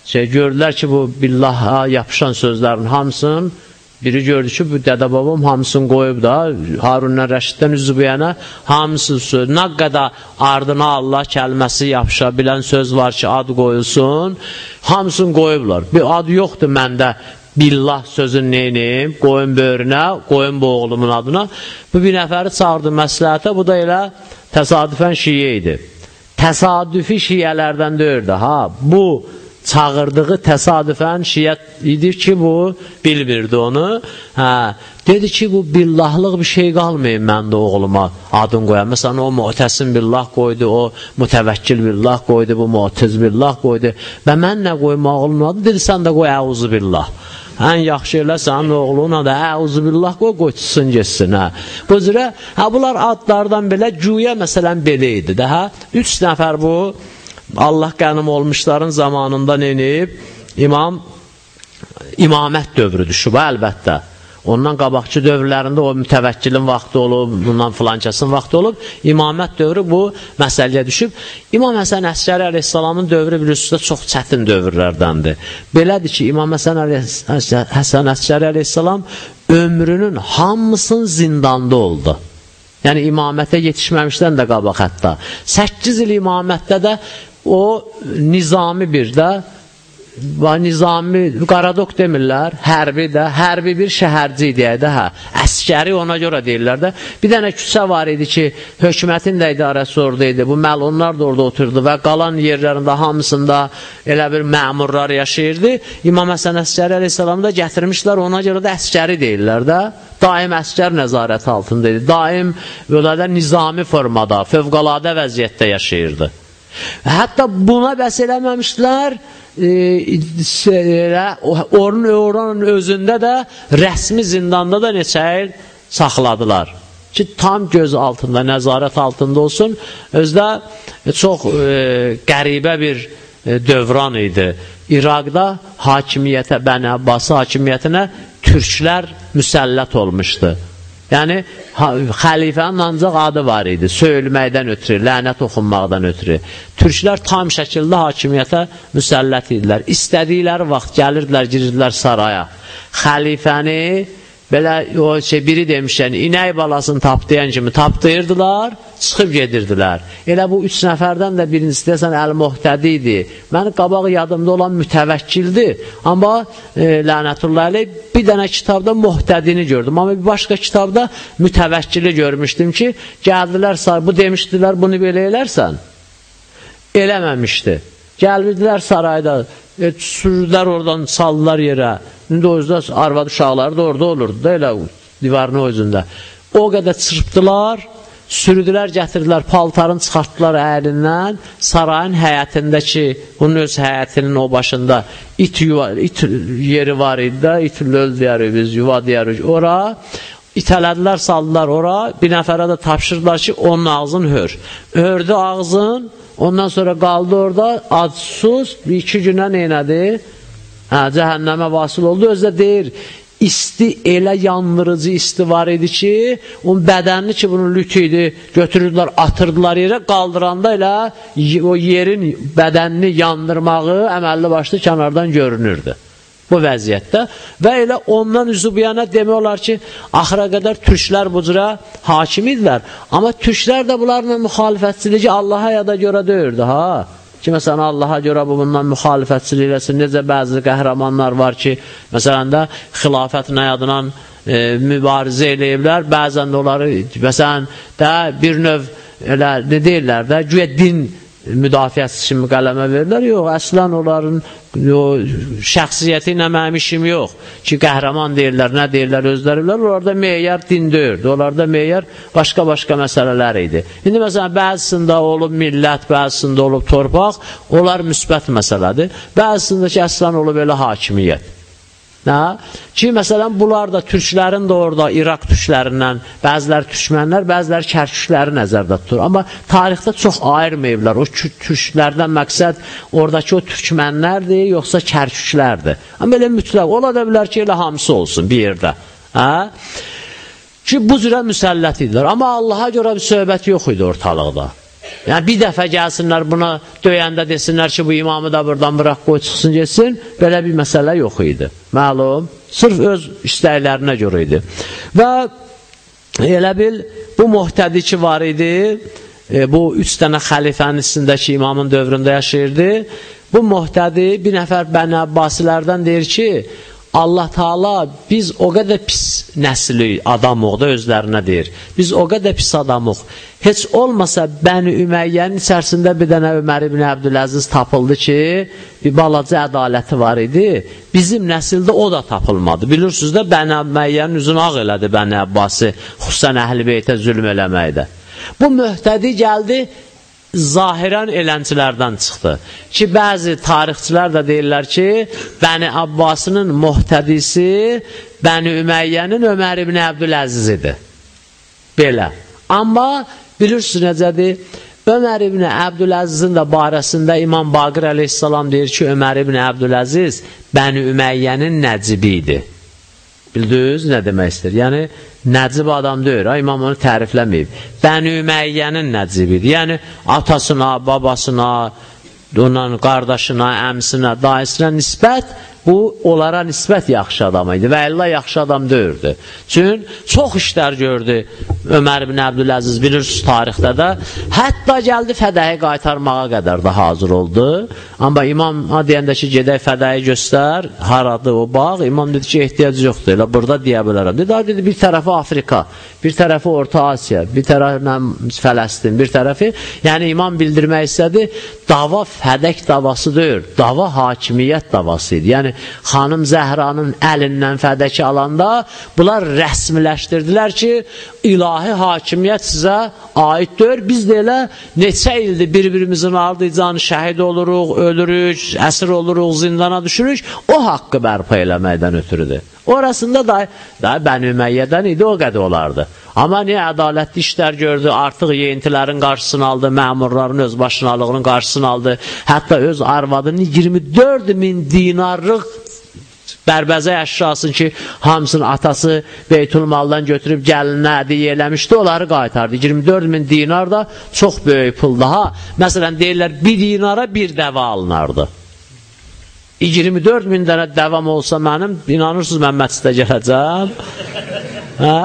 şey, gördülər ki, bu billaha yapışan sözlərin hamısını, biri gördü ki, bu dədə babam hamısını qoyub da, Harunla Rəşiddən üzübəyənə hamısı söz, nə qədər ardına Allah kəlməsi yapışa bilən söz var ki, ad qoyulsun, hamısını qoyublar. Bir ad yoxdur məndə, billah sözün neynim, qoyun böyrünə, qoyun bu oğlumun adına. Bu bir nəfəri çağırdı məsləhətə, bu da elə təsadüfən şiyə idi təsadüfi şiyələrdən deyirdi. Ha, bu çağırdığı təsadüfən şiyə idi ki, bu bilmirdi onu. Hə, dedi ki, bu billahlıq bir şey qalmayın məndə oğluma adın qoyan. Məsələn, o mütəsim billah qoydu, o mütəvəkkil billah qoydu, bu mütiz billah qoydu. Və mən nə qoymaq oğlumun adı? Dedi, sən də qoy əuzu billah ən yaxşı elə sənin oğluna da əuzubillah qoy qoçsun getsin hə. Bu cürə hə bunlar adlardan belə güya məsələn belə idi də hə. 3 nəfər bu Allah qənim olmuşların zamanında nenib imam imamət dövrü düşüb əlbəttə. Ondan qabaqçı dövrlərində o mütəvəkkilin vaxtı olub, bundan filankəsin vaxtı olub. İmamət dövrü bu məsələyə düşüb. İmam Həsən Əsgəri əleyhissalamın dövrü bilirsiniz çox çətin dövrlərdəndir. Belədir ki, İmam Həsən Həsən Əsgəri əleyhissalam ömrünün hamısının zindanda oldu. Yəni imamətə yetişməmişdən də qabaq hətta. 8 il imamətdə də o nizami bir də nizami, qaradok demirlər, hərbi də, hərbi bir şəhərci deyək də, hə, əskəri ona görə deyirlər də. Bir dənə küçə var idi ki, hökumətin də idarəsi orada idi, bu məlunlar da orada oturdu və qalan yerlərində hamısında elə bir məmurlar yaşayırdı. İmam Həsən Əskəri əleyhissalamı da gətirmişlər, ona görə də əskəri deyirlər də. Daim əskər nəzarəti altında idi, daim belə nizami formada, fövqəladə vəziyyətdə yaşayırdı. Hətta buna bəs eləməmişlər, e, onun oranın özündə də rəsmi zindanda da neçə il saxladılar ki, tam göz altında, nəzarət altında olsun. Özdə çox e, qəribə bir e, dövran idi. İraqda hakimiyyətə, Bəni Abbası hakimiyyətinə türklər müsəllət olmuşdu. Yəni, xəlifənin ancaq adı var idi, söyülməkdən ötürü, lənət oxunmaqdan ötürü. Türklər tam şəkildə hakimiyyətə müsəllət idilər. İstədikləri vaxt gəlirdilər, girirdilər saraya. Xəlifəni Belə o şey biri demişən, inək balasını tapdayan kimi tapdayırdılar, çıxıb gedirdilər. Elə bu üç nəfərdən də birincisi deyəsən əl-muhtədi idi. Mənim qabaq yadımda olan mütəvəkkildir. Amma e, lənətullah əleyh bir dənə kitabda muhtədini gördüm. Amma bir başqa kitabda mütəvəkkili görmüşdüm ki, gəldilər, bu demişdilər, bunu belə elərsən. Eləməmişdi. Gəlbirdilər sarayda, e, sürüdülər oradan, saldılar yerə. İndi o yüzden arvad uşaqları da orada olurdu da elə divarın o özündə. O qədər çırpdılar, sürüdülər, gətirdilər, paltarını çıxartdılar əlindən, sarayın həyətindəki, bunun öz həyətinin o başında it, yuva, it yeri var idi də, it löl deyərik biz, yuva deyərik, ora itələdilər, saldılar ora, bir nəfərə də tapşırdılar ki, onun ağzını hör. Ördü ağzın, ondan sonra qaldı orada, adsuz, bir iki günə neynədi? hə, cəhənnəmə vasıl oldu. Özdə deyir, isti elə yandırıcı isti var idi ki, onun bədənini ki, bunun lütü idi, götürürdülər, atırdılar yerə, qaldıranda elə o yerin bədənini yandırmağı əməlli başlı kənardan görünürdü bu vəziyyətdə və elə ondan üzü bu yana demək olar ki, axıra qədər türklər bu cürə hakim idilər. Amma türklər də bunlarla müxalifətçiliyi Allaha ya da görə deyirdi, ha. Ki, məsələn, Allaha görə bu bundan müxalifətçilik eləsin. Necə bəzi qəhrəmanlar var ki, məsələn də xilafət nəyadına e, mübarizə eləyiblər. Bəzən də onları, məsələn, də bir növ elə, ne deyirlər də, güyə din müdafiəsi kimi qələmə verirlər. Yox, əslən onların o, şəxsiyyəti ilə mənim işim yox. Ki, qəhrəman deyirlər, nə deyirlər, özləri bilər. Onlarda meyar din deyirdi. Onlarda meyar başqa-başqa məsələlər idi. İndi məsələn, bəzisində olub millət, bəzisində olub torpaq, onlar müsbət məsələdir. Bəzisində ki, əslən olub elə hakimiyyət. Nə? Ki, məsələn, bunlar da türklərin də orada İraq türklərindən, bəziləri türkmənlər, bəziləri kərküşləri nəzərdə tutur. Amma tarixdə çox ayırmayıblar. O türklərdən məqsəd oradakı o türkmənlərdir, yoxsa kərküşlərdir. Amma elə mütləq, ola da bilər ki, elə hamısı olsun bir yerdə. Hə? Ki, bu cürə müsəllət idilər. Amma Allaha görə bir söhbət yox idi ortalıqda. Yəni bir dəfə gəlsinlər buna döyəndə desinlər ki, bu imamı da buradan bıraq qoy çıxsın getsin, belə bir məsələ yox idi. Məlum, sırf öz istəklərinə görə idi. Və elə bil bu muhtədi ki var idi, e, bu üç dənə xəlifənin üstündəki imamın dövründə yaşayırdı. Bu muhtədi bir nəfər Bəni Abbasilərdən deyir ki, Allah Taala biz o qədər pis nəsli adamıq da özlərinə deyir. Biz o qədər pis adamıq. Heç olmasa Bəni Üməyyənin içərisində bir dənə Ömər ibn Əbdüləziz tapıldı ki, bir balaca ədaləti var idi. Bizim nəsildə o da tapılmadı. Bilirsiniz də Bəni Üməyyənin üzünü ağ elədi Bəni Əbbasi, xüsusən Əhl-i Beytə zülm eləməkdə. Bu möhtədi gəldi zahirən elənçilərdən çıxdı. Ki, bəzi tarixçilər də deyirlər ki, Bəni Abbasının muhtədisi Bəni Üməyyənin Ömər ibn Əbdüləziz idi. Belə. Amma bilirsiniz necədir? Ömər ibn Əbdüləzizin də barəsində İmam Baqir əleyhissalam deyir ki, Ömər ibn Əbdüləziz Bəni Üməyyənin nəcibi idi. Bildiniz nə demək istəyir? Yəni, nəcib adam deyir, ha, imam onu tərifləməyib. Bəni Üməyyənin nəcibidir. Yəni, atasına, babasına, ondan qardaşına, əmsinə, dayısına nisbət bu onlara nisbət yaxşı adam idi və Allah yaxşı adam deyirdi. Çünki çox işlər gördü Ömər ibn Əbdüləziz bilirsiniz tarixdə də. Hətta gəldi fədəyi qaytarmağa qədər də hazır oldu. Amma imam ha deyəndə ki, gedək fədəyi göstər, haradır o bağ? İmam dedi ki, ehtiyac yoxdur. Elə burada deyə bilərəm. Dedi, dedi bir tərəfi Afrika, bir tərəfi Orta Asiya, bir tərəfi Fələstin, bir tərəfi, yəni imam bildirmək istədi, dava fədək davası deyil, dava hakimiyyət davası idi. Yəni xanım Zəhranın əlindən fədəki alanda bunlar rəsmiləşdirdilər ki, ilahi hakimiyyət sizə aid deyil. Biz də elə neçə ildir bir-birimizin ardıcanı şəhid oluruq, ölürük, əsir oluruq, zindana düşürük. O haqqı bərpa eləməkdən ötürüdür. Orasında da, da Bəni Üməyyədən idi, o qədər olardı. Amma niyə ədalətli işlər gördü, artıq yeyintilərin qarşısını aldı, məmurların öz başınalığının qarşısını aldı, hətta öz arvadını 24 min dinarlıq bərbəzə əşyasın ki, hamısının atası Beytulmaldan götürüb gəlinə hədiyyə eləmişdi, onları qaytardı. 24 min dinar da çox böyük pul daha. Məsələn, deyirlər, bir dinara bir dəvə alınardı. 24 min dənə dəvam olsa mənim, inanırsınız mən məscidə gələcəm. Hə?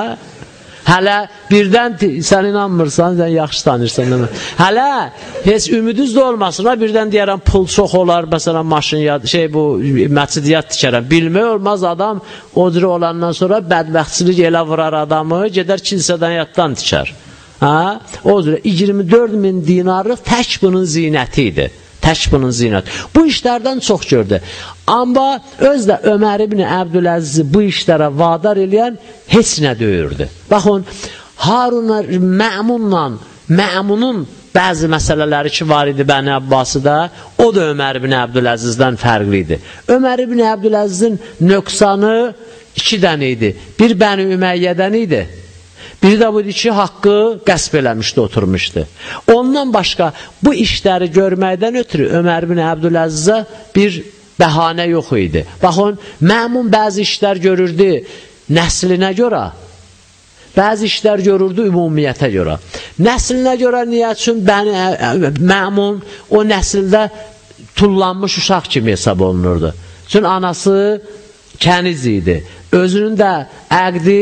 Hələ birdən sən inanmırsan, sən yaxşı tanırsan demə. Hələ heç ümidiniz də olmasın, birdən deyərəm pul çox olar, məsələn maşın ya şey bu məscid yad tikərəm. Bilmək olmaz adam o cür olandan sonra bədbəxtçilik elə vurar adamı, gedər kilsədən yaddan tikər. Ha? O cür 24 min dinarlıq tək bunun zinəti idi. Tək bunun zinət. Bu işlərdən çox gördü. Amma öz də Ömər ibn Əbdüləzizi bu işlərə vadar eləyən heç nə döyürdü. Baxın, Harun Məmunla Məmunun bəzi məsələləri ki var idi Bəni Abbasıda, o da Ömər ibn Əbdüləzizdən fərqli idi. Ömər ibn Əbdüləzizin nöqsanı iki dənə idi. Bir Bəni Üməyyədən idi. Biri də budur ki, haqqı qəsb eləmişdi, oturmuşdu. Ondan başqa bu işləri görməkdən ötürü Ömər bin Əbdüləzizə bir bəhanə yox idi. Baxın, məmun bəzi işlər görürdü nəslinə görə, bəzi işlər görürdü ümumiyyətə görə. Nəslinə görə niyə üçün bəni, məmun o nəsildə tullanmış uşaq kimi hesab olunurdu. Çünki anası kəniz idi. Özünün də əqdi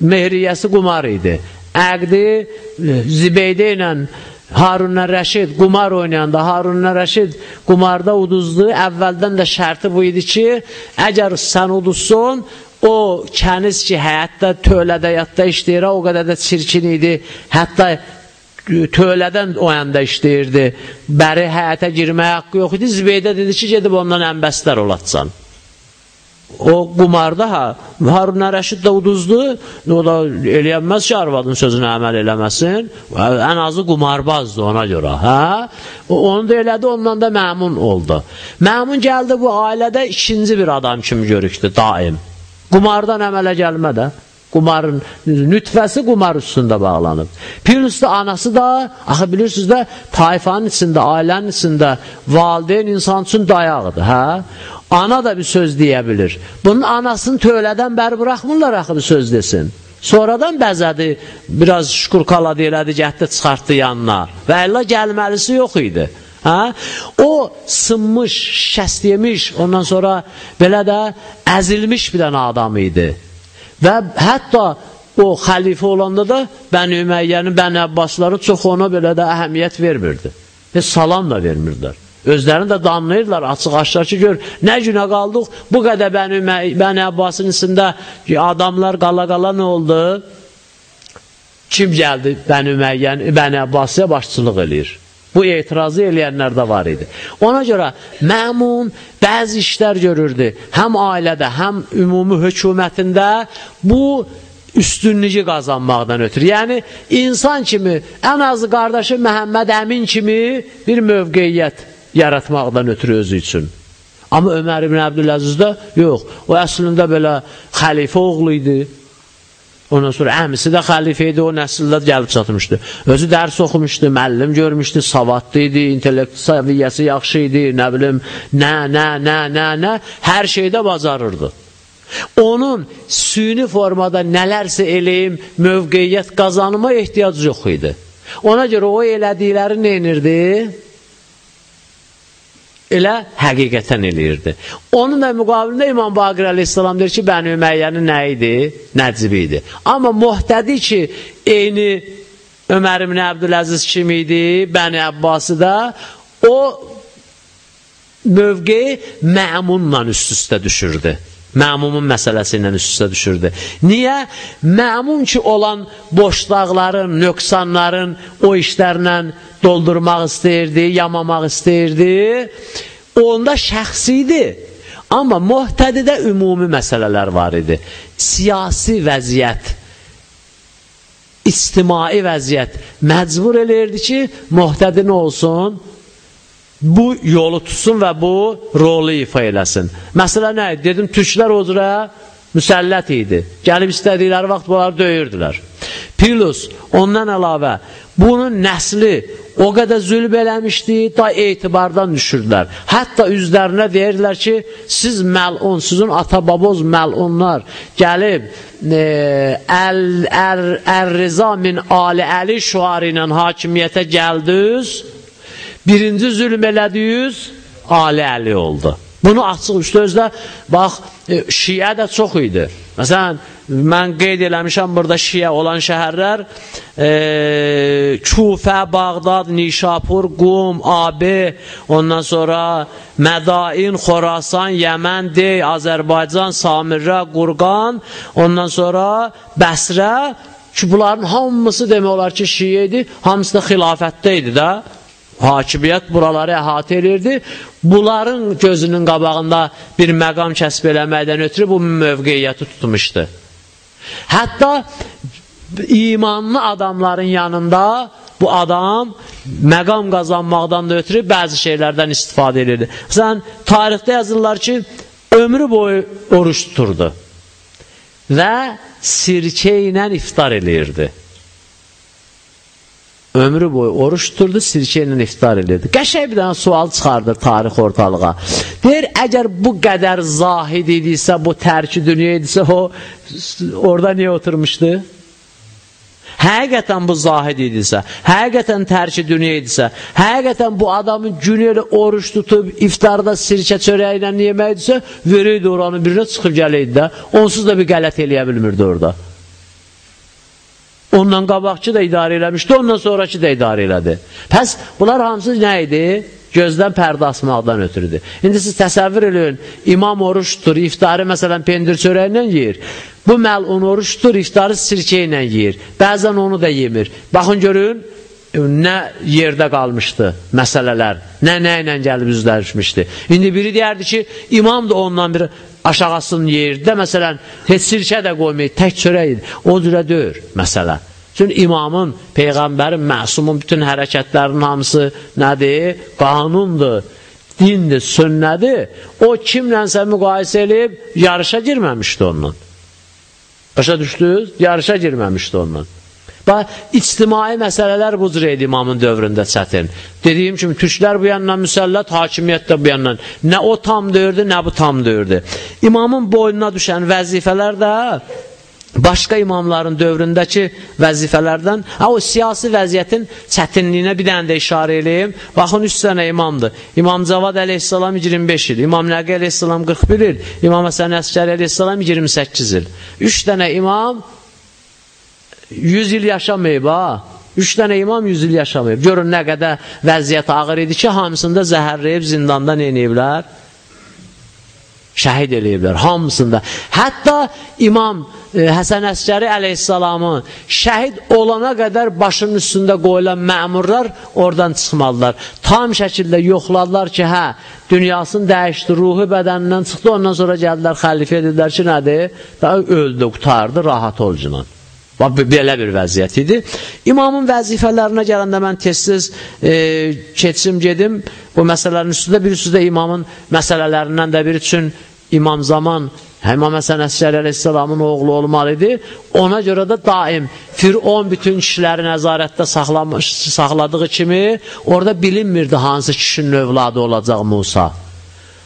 mehriyyəsi qumar idi. Əqdi e, Zibeydə ilə Harunla Rəşid qumar oynayanda Harunla Rəşid qumarda uduzdu. Əvvəldən də şərti bu idi ki, əgər sən uduzsun, o kəniz ki, həyatda, tövlədə, yatda işləyirə, o qədər də çirkin idi. Hətta tövlədən o yanda işləyirdi. Bəri həyətə girməyə haqqı yox idi. Zübeydə dedi ki, gedib ondan əmbəstər olatsan. O qumarda ha, Harun Rəşid də uduzdu, o da eləyənməz ki, arvadın sözünə əməl eləməsin. Ən azı qumarbazdı ona görə. Hə? Onu da elədi, ondan da məmun oldu. Məmun gəldi bu ailədə ikinci bir adam kimi görükdü daim. Qumardan əmələ gəlmədə. Qumarın nütfəsi qumar üstündə bağlanıb. Pirüstü anası da, axı bilirsiniz də, tayfanın içində, ailənin içində valideyn insan üçün dayaqdır. Hə? Ana da bir söz deyə bilir. Bunun anasını tövlədən bəri buraxmırlar axı bir söz desin. Sonradan bəzədi, biraz şükür kaladı elədi, gətdi çıxartdı yanına. Və əllə gəlməlisi yox idi. Hə? O sınmış, şəstiymiş, ondan sonra belə də əzilmiş bir dənə adam idi. Və hətta o xəlifə olanda da Bəni Üməyyənin, Bəni Əbbasları çox ona belə də əhəmiyyət vermirdi. Heç salam da vermirdilər. Özlərini də danlayırlar, açıq-aşlar ki, gör, nə günə qaldıq, bu qədər Bəni, Bəni Əbbasın içində adamlar qala-qala nə oldu? Kim gəldi Bəni Üməyyən, Bəni Əbbasıya başçılıq eləyir? Bu etirazı eləyənlər də var idi. Ona görə məmun bəzi işlər görürdü. Həm ailədə, həm ümumi hökumətində bu üstünlüyü qazanmaqdan ötürü. Yəni, insan kimi, ən azı qardaşı Məhəmməd Əmin kimi bir mövqeyyət yaratmaqdan ötürü özü üçün. Amma Ömər ibn Əbdüləziz də yox. O əslində belə xəlifə oğlu idi. Ondan sonra əmisi də xəlifə idi, o nəsildə gəlib çatmışdı. Özü dərs oxumuşdu, müəllim görmüşdü, savadlı idi, intellekt səviyyəsi yaxşı idi, nə bilim, nə, nə, nə, nə, nə, hər şeydə bacarırdı. Onun süni formada nələrsə eləyim, mövqeyyət qazanıma ehtiyac yox idi. Ona görə o elədikləri nə inirdi? Elə həqiqətən eləyirdi. Onun da müqabilində İmam Baqir əleyhissalam deyir ki, Bəni Üməyyənin nə idi? Nəcbi idi. Amma muhtədi ki, eyni Ömər ibn Əbdüləziz kimi idi, Bəni Əbbası da, o mövqeyi məmunla üst-üstə düşürdü məmumun məsələsi ilə üst-üstə düşürdü. Niyə? Məmum ki olan boşlaqların, nöqsanların o işlərlə doldurmaq istəyirdi, yamamaq istəyirdi. Onda şəxsi idi. Amma muhtədidə ümumi məsələlər var idi. Siyasi vəziyyət, istimai vəziyyət məcbur eləyirdi ki, muhtədi nə olsun? Bu yolu tutsun və bu rolu ifa eləsin. Məsələ nə idi? Dedim, türklər o cürə müsəllət idi. Gəlib istədikləri vaxt bunları döyürdülər. Plus, ondan əlavə, bunun nəsli o qədər zülb eləmişdi, da etibardan düşürdülər. Hətta üzlərinə deyirdilər ki, siz məlun, sizin ata-baboz məlunlar gəlib e, Əl-Riza min Ali Əli şuarı ilə hakimiyyətə gəldiniz, birinci zülm elədiyiz Ali Əli oldu. Bunu açıq üstə özdə, bax, e, şiə də çox idi. Məsələn, mən qeyd eləmişəm burada şiə olan şəhərlər, e, Kufə, Bağdad, Nişapur, Qum, Abi, ondan sonra Mədain, Xorasan, Yəmən, Dey, Azərbaycan, Samirə, Qurqan, ondan sonra Bəsrə, ki, bunların hamısı demək olar ki, şiə idi, hamısı da xilafətdə idi də hakimiyyət buraları əhatə edirdi. Bunların gözünün qabağında bir məqam kəsb eləməkdən ötürü bu mövqeyyəti tutmuşdu. Hətta imanlı adamların yanında bu adam məqam qazanmaqdan da ötürü bəzi şeylərdən istifadə edirdi. Məsələn, tarixdə yazırlar ki, ömrü boyu oruç tuturdu və sirkə ilə iftar eləyirdi ömrü boyu oruç tuturdu, sirkə ilə iftar edirdi. Qəşəng bir dənə sual çıxardır tarix ortalığa. Deyir, əgər bu qədər zahid idisə, bu tərki dünya idisə, o orada niyə oturmuşdu? Həqiqətən bu zahid idisə, həqiqətən tərki dünya idisə, həqiqətən bu adamın günü ilə oruç tutub, iftarda sirkə çörəyi ilə yeməkdirsə, verəydi oranın birinə çıxıb gələydi də, onsuz da bir qələt eləyə bilmirdi orada. Ondan qabaqçı da idarə eləmişdi, ondan sonraki da idarə elədi. Pəs bunlar hamısı nə idi? Gözdən pərdə asmaqdan ötürüdür. İndi siz təsəvvür edin, imam oruç tutur, iftarı məsələn pendir çörəyi ilə yeyir. Bu məlun oruç tutur, iftarı sirkə ilə yeyir. Bəzən onu da yemir. Baxın görün, nə yerdə qalmışdı məsələlər, nə nə ilə gəlib üzləşmişdi. İndi biri deyərdi ki, imam da ondan bir aşağısının yerdə, məsələn, heç sirkə də qoymayıb, tək çörək idi. O cürə deyir məsələ. Çünki imamın, peyğəmbərin, məsumun bütün hərəkətlərinin hamısı nədir? Qanundur, dindir, sünnədir. O kimlənsə müqayisə edib yarışa girməmişdi ondan. Başa düşdünüz? Yarışa girməmişdi ondan. İctimai məsələlər bu cür idi imamın dövründə çətin. Dediyim kimi, türklər bu yandan müsəllət, hakimiyyət də bu yandan. Nə o tam döyürdü, nə bu tam döyürdü. İmamın boynuna düşən vəzifələr də başqa imamların dövründəki vəzifələrdən, ha, o siyasi vəziyyətin çətinliyinə bir dənə də işarə eləyim. Baxın, üç dənə imamdır. İmam Cavad əleyhissalam 25 il, İmam Nəqi əleyhissalam 41 il, İmam Həsən Əskəri əleyhissalam 28 il. Üç dənə imam 100 il yaşamayıb ha. Üç dənə imam 100 il yaşamayıb. Görün nə qədər vəziyyət ağır idi ki, hamısında zəhərləyib zindanda neynəyiblər? Şəhid eləyiblər, hamısında. Hətta imam e, Həsən Əskəri əleyhissalamı şəhid olana qədər başının üstündə qoyulan məmurlar oradan çıxmalılar. Tam şəkildə yoxladılar ki, hə, dünyasını dəyişdi, ruhu bədənindən çıxdı, ondan sonra gəldilər, xəlifə dedilər ki, nədir? Daha öldü, qutardı, rahat olcunan. Belə bir vəziyyət idi. İmamın vəzifələrinə gələndə mən tez-tez e, keçim gedim. Bu məsələlərin üstündə bir üstündə imamın məsələlərindən də bir üçün imam zaman İmam Həsən Əsgəri əleyhissalamın oğlu olmalı idi. Ona görə də daim Firon bütün kişiləri nəzarətdə saxlamış, saxladığı kimi orada bilinmirdi hansı kişinin övladı olacaq Musa.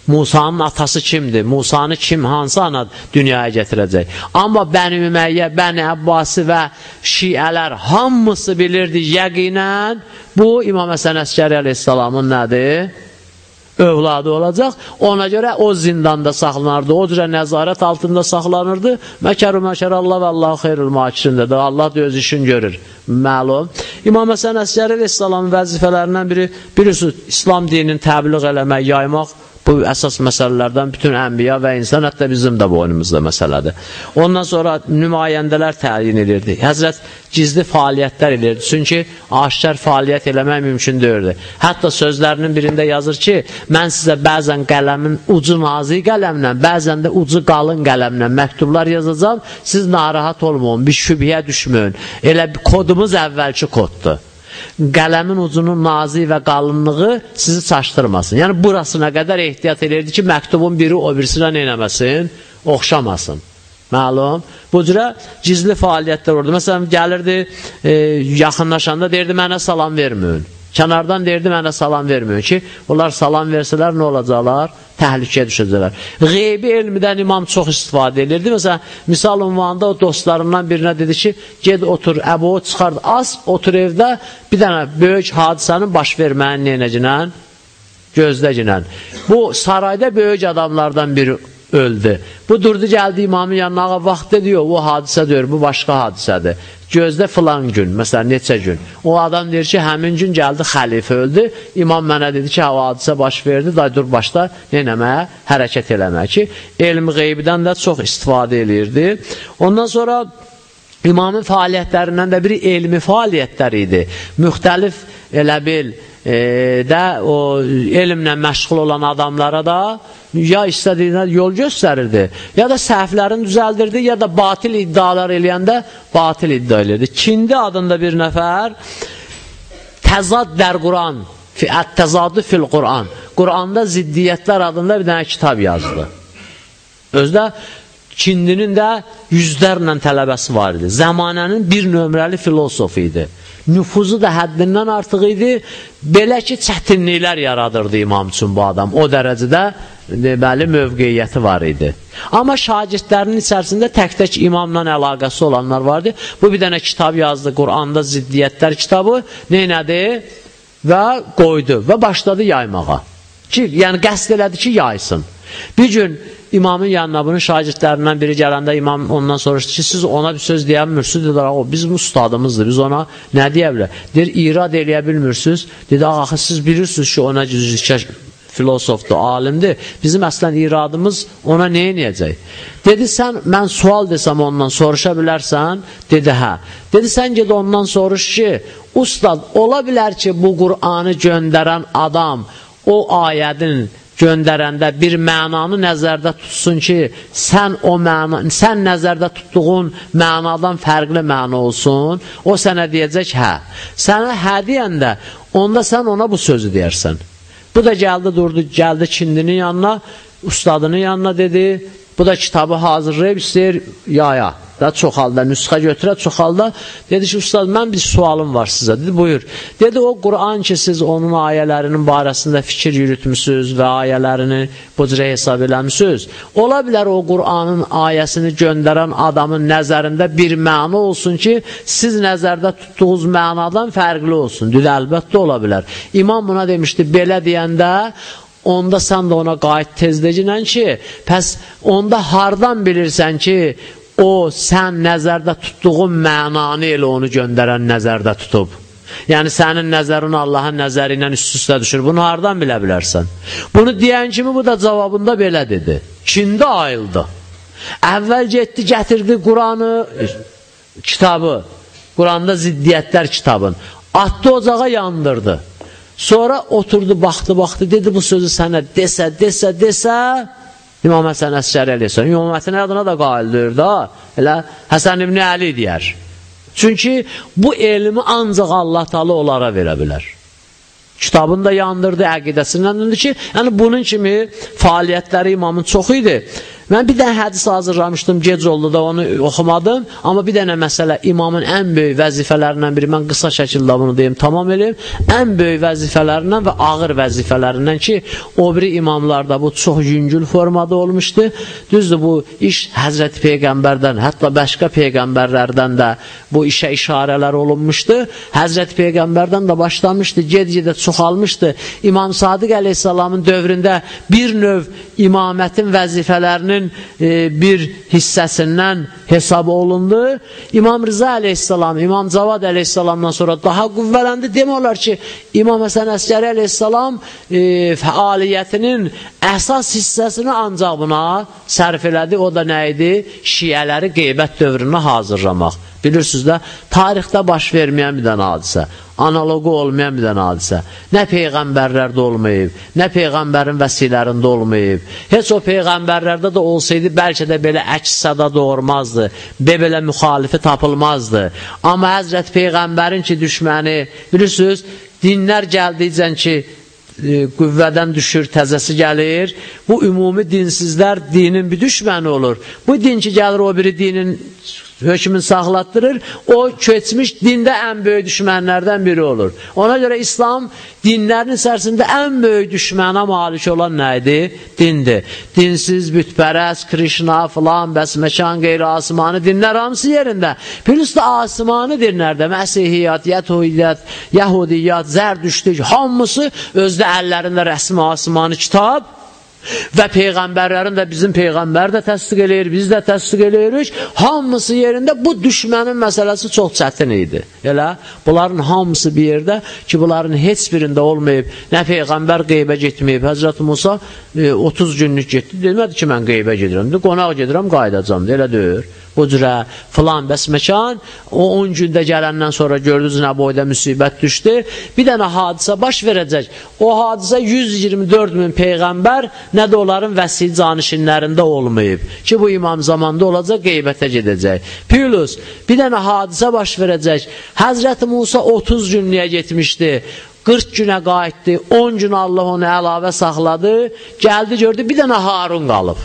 Musanın atası kimdir? Musanı kim, hansı ana dünyaya gətirəcək? Amma Bəni Üməyyə, Bəni Əbbasi və şiələr hamısı bilirdi yəqinən bu İmam Həsən Əskəri əleyhissalamın nədir? övladı olacaq. Ona görə o zindanda saxlanardı, o cürə nəzarət altında saxlanırdı. Məkəru məkər Allah və Allah xeyrül makirindədir. Allah da öz işini görür. Məlum. İmam Həsən Əskəri əleyhissalamın vəzifələrindən biri, birisi İslam dinini təbliğ eləmək, yaymaq Bu əsas məsələlərdən bütün ənbiya və insan, hətta bizim də boynumuzda məsələdir. Ondan sonra nümayəndələr təyin edirdi. Həzrət gizli fəaliyyətlər edirdi. Çünki aşkar fəaliyyət eləmək mümkün deyirdi. Hətta sözlərinin birində yazır ki, mən sizə bəzən qələmin ucu nazik qələmlə, bəzən də ucu qalın qələmlə məktublar yazacağım. Siz narahat olmayın, bir şübhəyə düşməyin. Elə kodumuz əvvəlki koddur qələmin ucunun nazi və qalınlığı sizi çaşdırmasın. Yəni, burasına qədər ehtiyat edirdi ki, məktubun biri o birisinə neynəməsin, oxşamasın. Məlum. Bu cürə gizli fəaliyyətlər olurdu. Məsələn, gəlirdi, e, yaxınlaşanda deyirdi, mənə salam verməyin. Kənardan deyirdi, mənə salam verməyin ki, onlar salam versələr nə olacaqlar? Təhlükəyə düşəcəklər. Qeybi elmidən imam çox istifadə edirdi. Məsələn, misal ünvanında o dostlarından birinə dedi ki, ged otur, əbu çıxard, az otur evdə, bir dənə böyük hadisənin baş verməyin neynəcinən? Gözləcinən. Bu, sarayda böyük adamlardan biri öldü. Bu durdu gəldi imamın yanına, vaxt diyor, bu hadisə deyir, bu başqa hadisədir. Gözlə filan gün, məsələn, neçə gün. O adam deyir ki, həmin gün gəldi, xəlifə öldü. İmam mənə dedi ki, hava hadisə baş verdi, day dur başda neynəməyə, hərəkət eləməyə ki, elmi qeybidən də çox istifadə eləyirdi. Ondan sonra imamın fəaliyyətlərindən də biri elmi fəaliyyətlər idi. Müxtəlif elə bil, e, də o elmlə məşğul olan adamlara da ya istədiyinə yol göstərirdi, ya da səhvlərini düzəldirdi, ya da batil iddialar eləyəndə batil iddia eləyirdi. Kindi adında bir nəfər Təzad dər Quran, Ət-Təzadı fil Quran, Quranda ziddiyyətlər adında bir dənə kitab yazdı. Özdə Kindinin də yüzlərlə tələbəsi var idi. Zəmanənin bir nömrəli filosofu idi nüfuzu da həddindən artıq idi. Belə ki, çətinliklər yaradırdı imam üçün bu adam. O dərəcədə deməli mövqeyiyyəti var idi. Amma şagirdlərinin içərisində tək-tək imamla əlaqəsi olanlar vardı. Bu bir dənə kitab yazdı, Quranda ziddiyyətlər kitabı. Neynədi? Və qoydu və başladı yaymağa. Ki, yəni qəsd elədi ki, yaysın. Bir gün imamın yanına bunun şagirdlərindən biri gələndə imam ondan soruşdu ki, siz ona bir söz deyəmirsiniz? Dedilər, o bizim ustadımızdır, biz ona nə deyə bilər? Deyir, irad eləyə bilmirsiniz? Dedi, axı siz bilirsiniz ki, ona filosofdur, alimdir. Bizim əslən iradımız ona nə edəcək? Dedi, sən, mən sual desəm ondan soruşa bilərsən? Dedi, hə. Dedi, sən ged ondan soruş ki, ustad, ola bilər ki, bu Qur'anı göndərən adam o ayədin göndərəndə bir mənanı nəzərdə tutsun ki, sən o məna, sən nəzərdə tutduğun mənadan fərqli məna olsun, o sənə deyəcək hə. Sənə hə deyəndə, onda sən ona bu sözü deyərsən. Bu da gəldi, durdu, gəldi kindinin yanına, ustadının yanına dedi, bu da kitabı hazırlayıb istəyir yaya da çox halda nüsxə götürə, çox halda dedi ki, ustad, mən bir sualım var sizə. Dedi, buyur. Dedi, o Quran ki, siz onun ayələrinin barəsində fikir yürütmüsünüz və ayələrini bu cürə hesab eləmişsiniz. Ola bilər o Quranın ayəsini göndərən adamın nəzərində bir məna olsun ki, siz nəzərdə tutduğunuz mənadan fərqli olsun. Dedi, əlbəttə ola bilər. İmam buna demişdi, belə deyəndə onda sən də ona qayıt tezləcə ki, pəs onda hardan bilirsən ki, o sən nəzərdə tutduğun mənanı elə onu göndərən nəzərdə tutub. Yəni sənin nəzərin Allahın nəzəri ilə üst-üstə düşür. Bunu hardan bilə bilərsən? Bunu deyən kimi bu da cavabında belə dedi. Kində ayıldı. Əvvəl getdi, gətirdi Quranı, kitabı, Quranda ziddiyyətlər kitabın. Atdı ocağa yandırdı. Sonra oturdu, baxdı, baxdı, dedi bu sözü sənə desə, desə, desə, İmam Həsən Əsgəri Əleyhisselam. İmam Həsən adına da qaildir da. Elə Həsən İbni Əli deyər. Çünki bu elmi ancaq Allah talı onlara verə bilər. Kitabını da yandırdı, əqidəsindən döndü ki, yəni bunun kimi fəaliyyətləri imamın çox idi. Mən bir dənə hədis hazırlamışdım, gec oldu da onu oxumadım. Amma bir dənə məsələ imamın ən böyük vəzifələrindən biri, mən qısa şəkildə bunu deyim, tamam eləyim. Ən böyük vəzifələrindən və ağır vəzifələrindən ki, o biri imamlarda bu çox yüngül formada olmuşdu. Düzdür, bu iş Həzrəti Peyğəmbərdən, hətta başqa Peyğəmbərlərdən də bu işə işarələr olunmuşdu. Həzrəti Peyğəmbərdən də başlamışdı, ged-gedə çoxalmışdı. İmam Sadiq əleyhissalamın dövründə bir növ imamətin vəzifələrinin ömrünün e, bir hissəsindən hesab olundu. İmam Rıza əleyhissalam, İmam Cavad əleyhissalamdan sonra daha qüvvələndi. Demək olar ki, İmam Həsən Əskəri əleyhissalam e, fəaliyyətinin əsas hissəsini ancaq buna sərf elədi. O da nə idi? Şiyələri qeybət dövrünə hazırlamaq. Bilirsiniz də, tarixdə baş verməyən bir dənə hadisə, analogu olmayan bir dənə hadisə. Nə peyğəmbərlərdə olmayıb, nə peyğəmbərin vəsilərində olmayıb. Heç o peyğəmbərlərdə də olsaydı, bəlkə də belə əks sada doğurmazdı, belə müxalifi tapılmazdı. Amma Həzrət Peyğəmbərin ki, düşməni, bilirsiniz, dinlər gəldiyicən ki, e, qüvvədən düşür, təzəsi gəlir. Bu ümumi dinsizlər dinin bir düşməni olur. Bu din ki, gəlir o biri dinin hökmünü saxlatdırır, o keçmiş dində ən böyük düşmənlərdən biri olur. Ona görə İslam dinlərin içərisində ən böyük düşmənə malik olan nə idi? Dindir. Dinsiz, bütpərəs, Krishna filan, bəs məkan qeyri asmanı dinlər hamısı yerində. Plus da asmanı dinlərdə, Məsihiyyat, Yətuhiyyat, Yahudiyyat, Zərdüşlük, hamısı özdə əllərində rəsmi asmanı kitab, Və Peyğəmbərlərin də bizim Peyğəmbər də təsdiq eləyir, biz də təsdiq eləyirik. Hamısı yerində bu düşmənin məsələsi çox çətin idi. Elə bunların hamısı bir yerdə ki, bunların heç birində olmayıb. Nə Peyğəmbər qeybə getməyib. Həzrət Musa e, 30 günlük getdi. Demədi ki, mən qeybə gedirəm. Qonaq gedirəm, qayıdacam. Elə deyir bu cürə filan bəs məkan o 10 gündə gələndən sonra gördünüz nə boyda müsibət düşdü. Bir dənə hadisə baş verəcək. O hadisə 124 min peyğəmbər nə də onların vəsi canişinlərində olmayıb. Ki bu imam zamanda olacaq, qeybətə gedəcək. Plus bir dənə hadisə baş verəcək. Həzrəti Musa 30 günlüyə getmişdi. 40 günə qayıtdı, 10 gün Allah onu əlavə saxladı, gəldi gördü, bir dənə Harun qalıb.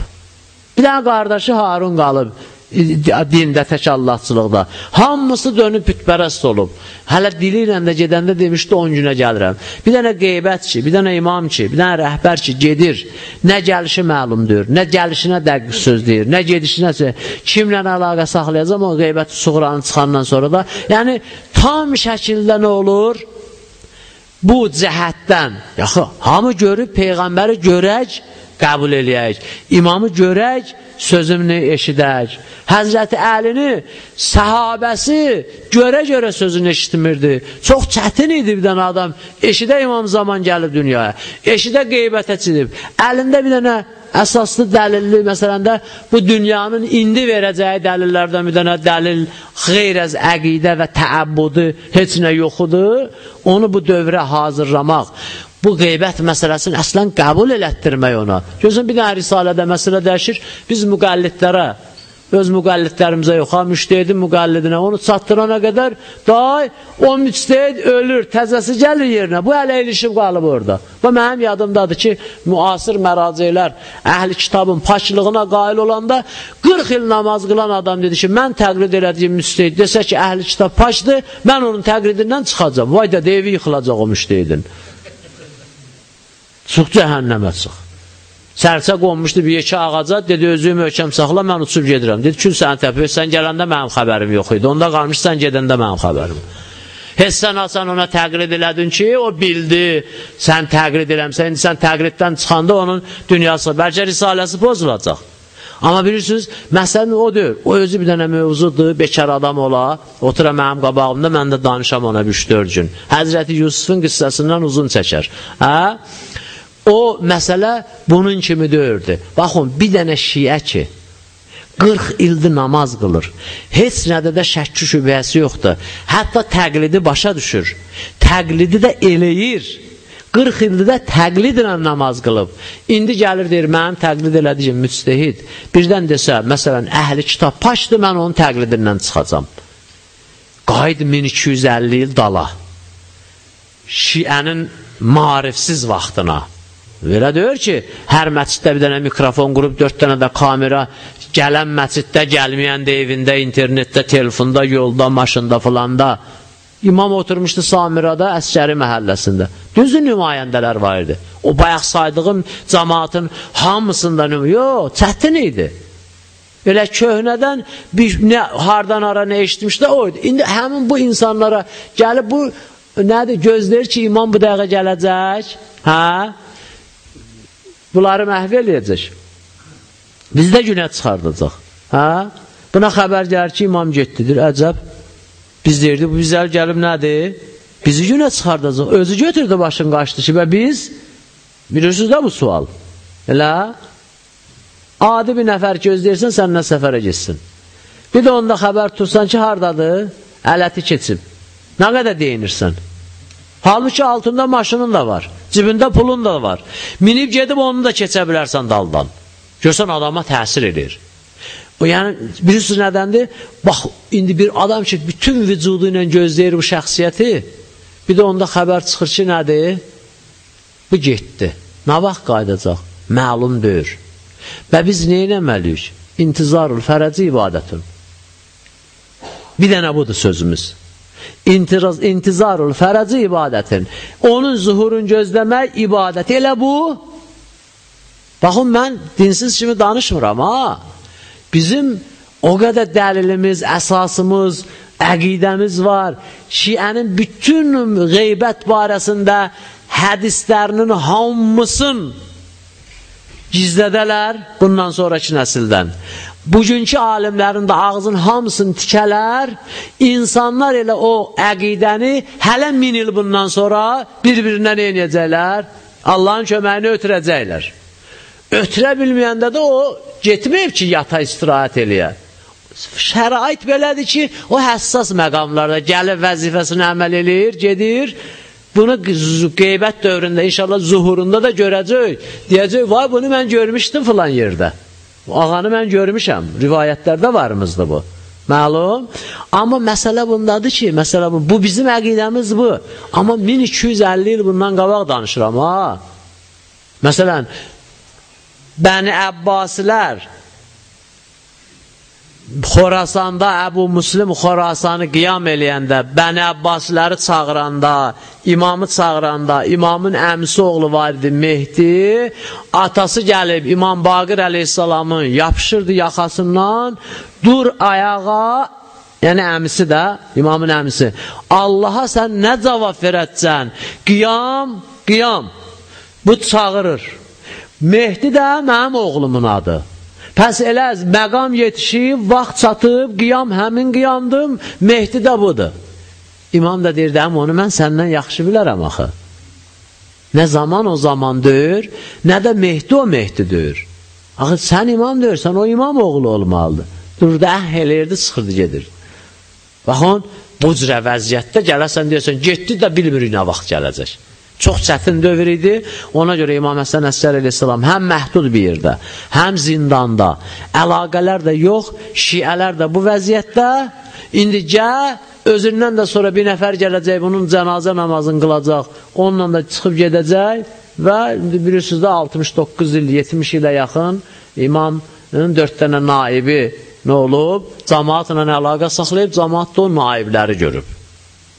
Bir dənə qardaşı Harun qalıb dində, tək Allahçılıqda. Hamısı dönüb bütpərəst olub. Hələ dili ilə də gedəndə demişdi 10 günə gəlirəm. Bir dənə qeybətçi, bir dənə imam ki, bir dənə rəhbər ki, gedir. Nə gəlişi məlumdur, nə gəlişinə dəqiq söz deyir, nə gedişinə kimlə əlaqə saxlayacam o qeybət suğranı çıxandan sonra da. Yəni tam şəkildə nə olur? Bu cəhətdən, yaxı, hamı görüb Peyğəmbəri görək, qəbul eləyək. İmamı görək, sözümünü eşidək. Həzrəti Əlini səhabəsi görə-görə sözünü eşitmirdi. Çox çətin idi bir dənə adam. Eşidə imam zaman gəlib dünyaya. Eşidə qeybətə çidib. Əlində bir dənə əsaslı dəlilli, məsələn də bu dünyanın indi verəcəyi dəlillərdən bir dənə dəlil xeyrəz əqidə və təəbbudu heç nə yoxudur. Onu bu dövrə hazırlamaq bu qeybət məsələsini əslən qəbul elətdirmək ona. Gözün bir dənə risalədə məsələ dəyişir, biz müqəllidlərə, öz müqəllidlərimizə yox, ha, müştehidin müqəllidinə, onu çatdırana qədər day, o müştehid ölür, təzəsi gəlir yerinə, bu hələ ilişib qalıb orada. Və mənim yadımdadır ki, müasir məraceylər əhli kitabın paçlığına qail olanda 40 il namaz qılan adam dedi ki, mən təqlid elədiyim müştehid desə ki, əhli kitab paçdır, mən onun təqlidindən çıxacam. Vay da devi yıxılacaq o müştehidin. Çıx cəhənnəmə çıx. Sərçə qonmuşdu bir yekə ağaca, dedi özümü möhkəm saxla, mən uçub gedirəm. Dedi, kül səni təpir, sən gələndə mənim xəbərim yox idi. Onda qalmış, sən gedəndə mənim xəbərim. Heç sən asan ona təqlid elədin ki, o bildi, sən təqlid eləmsən, indi sən təqliddən çıxanda onun dünyası, bəlkə risaləsi pozulacaq. Amma bilirsiniz, məsələn odur, o özü bir dənə mövzudur, bekar adam ola, otura mənim qabağımda, mən də danışam ona 3-4 gün. Həzrəti Yusufun qıssasından uzun çəkər. Hə? O məsələ bunun kimi deyirdi. Baxın, bir dənə şiə ki, 40 ildir namaz qılır. Heç nədə də şəkki şübhəsi yoxdur. Hətta təqlidi başa düşür. Təqlidi də eləyir. 40 ildir də təqlidlə namaz qılıb. İndi gəlir deyir, mənim təqlid elədiyim müstəhid. Birdən desə, məsələn, əhli kitab paşdır, mən onun təqlidindən çıxacam. Qayd 1250 il dala. Şiənin marifsiz vaxtına. Belə deyir ki, hər məsciddə bir dənə mikrofon qurub, dörd dənə də kamera, gələn məsciddə, gəlməyən də evində, internetdə, telefonda, yolda, maşında filanda. İmam oturmuşdu Samirada, Əsgəri məhəlləsində. Düzdür nümayəndələr var idi. O bayaq saydığım cəmaatın hamısında nümayəndə. Yox, çətin idi. Elə köhnədən bir, nə, hardan ara nə eşitmiş də oydu. İndi həmin bu insanlara gəlib bu nədir, gözləyir ki, imam bu dəqiqə gələcək. Hə? Bunları məhv eləyəcək. Biz də günə çıxardacaq. Hə? Buna xəbər gəlir ki, imam getdidir. Əcəb. Biz deyirdik, bu bizlər gəlib nədir? Bizi günə çıxardacaq. Özü götürdü başın qaçdı ki, və biz bilirsiniz də bu sual. Elə adi bir nəfər gözləyirsən, səndən səfərə getsin. Bir də onda xəbər tutsan ki, hardadır? Ələti keçib. Nə qədər deyinirsən? Halbuki altında maşının da var. Cibində pulun da var. Minib gedib onu da keçə bilərsən daldan. Görsən adama təsir edir. O yəni bilirsiniz nədəndir? Bax indi bir adam ki bütün vücudu ilə gözləyir bu şəxsiyyəti. Bir də onda xəbər çıxır ki, nədir? Bu getdi. Nə vaxt qayıdacaq? Məlum deyir. Və biz nə etməliyik? İntizarul fərəci ibadətun. Bir dənə budur sözümüz. İntiraz, intizarul fərəci ibadətin. Onun zuhurun gözləmək ibadət. Elə bu. Baxın, mən dinsiz kimi danışmıram, ha. Bizim o qədər dəlilimiz, əsasımız, əqidəmiz var. Şiənin bütün qeybət barəsində hədislərinin hamısın gizlədələr bundan sonraki nəsildən bugünkü alimlərin də ağzın hamısını tikələr, insanlar elə o əqidəni hələ min il bundan sonra bir-birindən eynəyəcəklər, Allahın köməyini ötürəcəklər. Ötürə bilməyəndə də o getməyib ki, yata istirahət eləyə. Şərait belədir ki, o həssas məqamlarda gəlib vəzifəsini əməl eləyir, gedir, bunu qeybət dövründə inşallah zuhurunda da görəcək. Deyəcək, vay bunu mən görmüşdüm filan yerdə. Ağanı mən görmüşəm, rivayətlərdə varımızdır bu. Məlum. Amma məsələ bundadır ki, məsələ bu, bu bizim əqidəmiz bu. Amma 1250 il bundan qabaq danışıram, ha. Məsələn, Bəni Əbbasilər Xorasanda Əbu Müslim Xorasanı qiyam eləyəndə, Bəni Abbasiləri çağıranda, imamı çağıranda, imamın əmsi oğlu var idi Mehdi, atası gəlib İmam Baqir əleyhissalamın yapışırdı yaxasından, dur ayağa, yəni əmisi də, imamın əmisi. Allaha sən nə cavab verəcəksən? Qiyam, qiyam. Bu çağırır. Mehdi də mənim oğlumun adı. Pəs elə məqam yetişib, vaxt çatıb, qiyam həmin qiyamdır, Mehdi də budur. İmam da deyir, də, onu mən səndən yaxşı bilərəm axı. Nə zaman o zaman deyir, nə də Mehdi o Mehdi deyir. Axı sən imam deyirsən, o imam oğlu olmalıdır. Durdu, əh eləyirdi, çıxırdı, gedir. Baxın, bu cürə vəziyyətdə gələsən deyirsən, getdi də bilmirik nə vaxt gələcək. Çox çətin dövr idi. Ona görə İmam Həsən Əsər əleyhissalam həm məhdud bir yerdə, həm zindanda, əlaqələr də yox, şiələr də bu vəziyyətdə. İndi gəl, özündən də sonra bir nəfər gələcək, bunun cənazə namazını qılacaq, onunla da çıxıb gedəcək və bilirsiniz də 69 il, 70 ilə yaxın imamın 4 dənə naibi nə olub? Cəmaatla əlaqə saxlayıb, cəmaat da o naibləri görüb.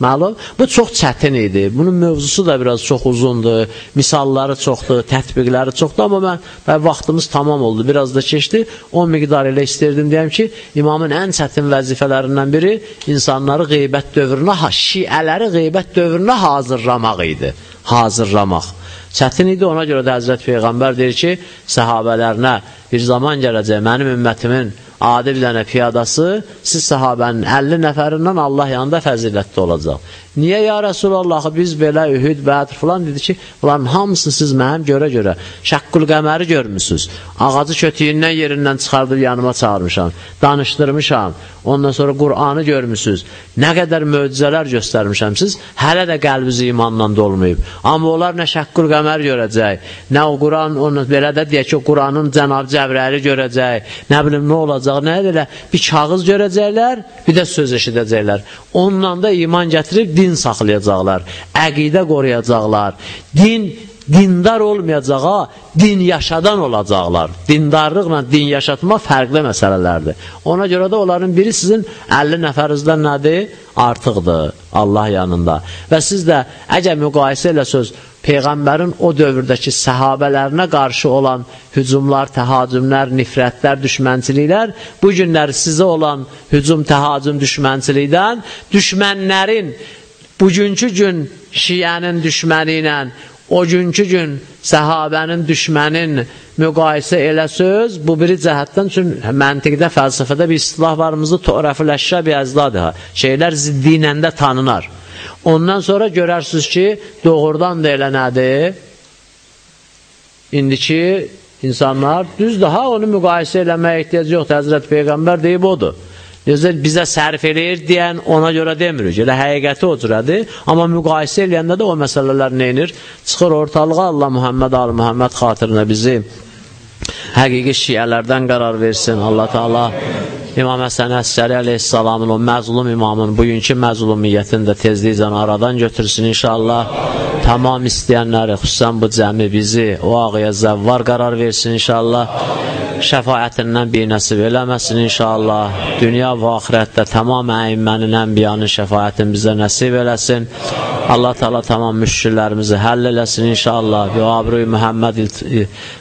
Məlum? Bu çox çətin idi. Bunun mövzusu da biraz çox uzundur. Misalları çoxdur, tətbiqləri çoxdur. Amma mən, mən vaxtımız tamam oldu. Biraz da keçdi. O miqdar ilə istəyirdim deyəm ki, imamın ən çətin vəzifələrindən biri insanları qeybət dövrünə, şiələri qeybət dövrünə hazırlamaq idi. Hazırlamaq. Çətin idi, ona görə də Həzrət Peyğəmbər deyir ki, səhabələrinə bir zaman gələcək, mənim ümmətimin adi bir dənə piyadası siz sahabənin 50 nəfərindən Allah yanında fəzilətli olacaq. Niyə ya Rəsulallah, biz belə Ühüd, Bədr filan dedi ki, bunların hamısını siz mənim görə-görə şəqqül qəməri görmüsünüz. Ağacı kötüyündən yerindən çıxardıb yanıma çağırmışam, danışdırmışam. Ondan sonra Qur'anı görmüsünüz. Nə qədər möcüzələr göstərmişəm siz, hələ də qəlbiniz imanla dolmayıb. Amma onlar nə şəqqül qəmər görəcək, nə o Quran, belə də deyək ki, Quranın Cənab Cəbrəli görəcək, nə bilim nə olacaq, nə elə bir kağız görəcəklər, bir də söz eşidəcəklər. Onunla da iman gətirib din saxlayacaqlar, əqidə qoruyacaqlar, din dindar olmayacağa, din yaşadan olacaqlar. Dindarlıqla din yaşatma fərqli məsələlərdir. Ona görə də onların biri sizin 50 nəfərinizdən nədir? Artıqdır Allah yanında. Və siz də əgər müqayisə ilə söz Peyğəmbərin o dövrdəki səhabələrinə qarşı olan hücumlar, təhacümlər, nifrətlər, düşmənçiliklər bu günlər sizə olan hücum, təhacüm, düşmənçilikdən düşmənlərin bugünkü gün şiyənin düşməni ilə o günkü gün səhabənin düşmənin müqayisə elə söz, bu biri cəhətdən üçün məntiqdə, fəlsəfədə bir istilah varımızı torəfiləşşə bir əzdadır. Şeylər ziddinəndə tanınar. Ondan sonra görərsiniz ki, doğrudan da elə nədir? İndiki insanlar düz daha onu müqayisə eləməyə ehtiyac yoxdur. Həzrət Peyğəmbər deyib odur. Necə bizə sərf eləyir deyən ona görə demirik. Elə həqiqəti o cürədir. Amma müqayisə eləyəndə də o məsələlər neynir? Çıxır ortalığa Allah Muhammed Ali Muhammed xatirinə bizi həqiqi şiələrdən qərar versin. Allah Taala İmam Həsən Əsəri əleyhissalamın o məzlum imamın bugünkü məzlumiyyətini də tezliklə aradan götürsün inşallah. Tamam istəyənləri, xüsusən bu cəmi bizi o ağıya zəvvar qərar versin inşallah şəfayətindən bir nəsib eləməsin inşallah. Dünya və axirətdə tamam əyimmənin, ənbiyanın şəfayətini bizə nəsib eləsin. Allah Taala tamam müşkillərimizi həll eləsin inşallah. Və abruy Muhammed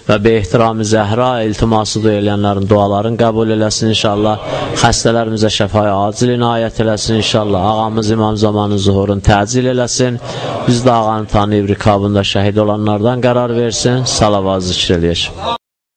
və be ehtiramı Zəhra iltiması eləyənlərin dualarını qəbul eləsin inşallah. Xəstələrimizə şəfaya acil inayət eləsin inşallah. Ağamız İmam zamanı zuhurun təcil eləsin. Biz də ağanı tanıyıb rikabında şəhid olanlardan qərar versin. Salavat zikr eləyək.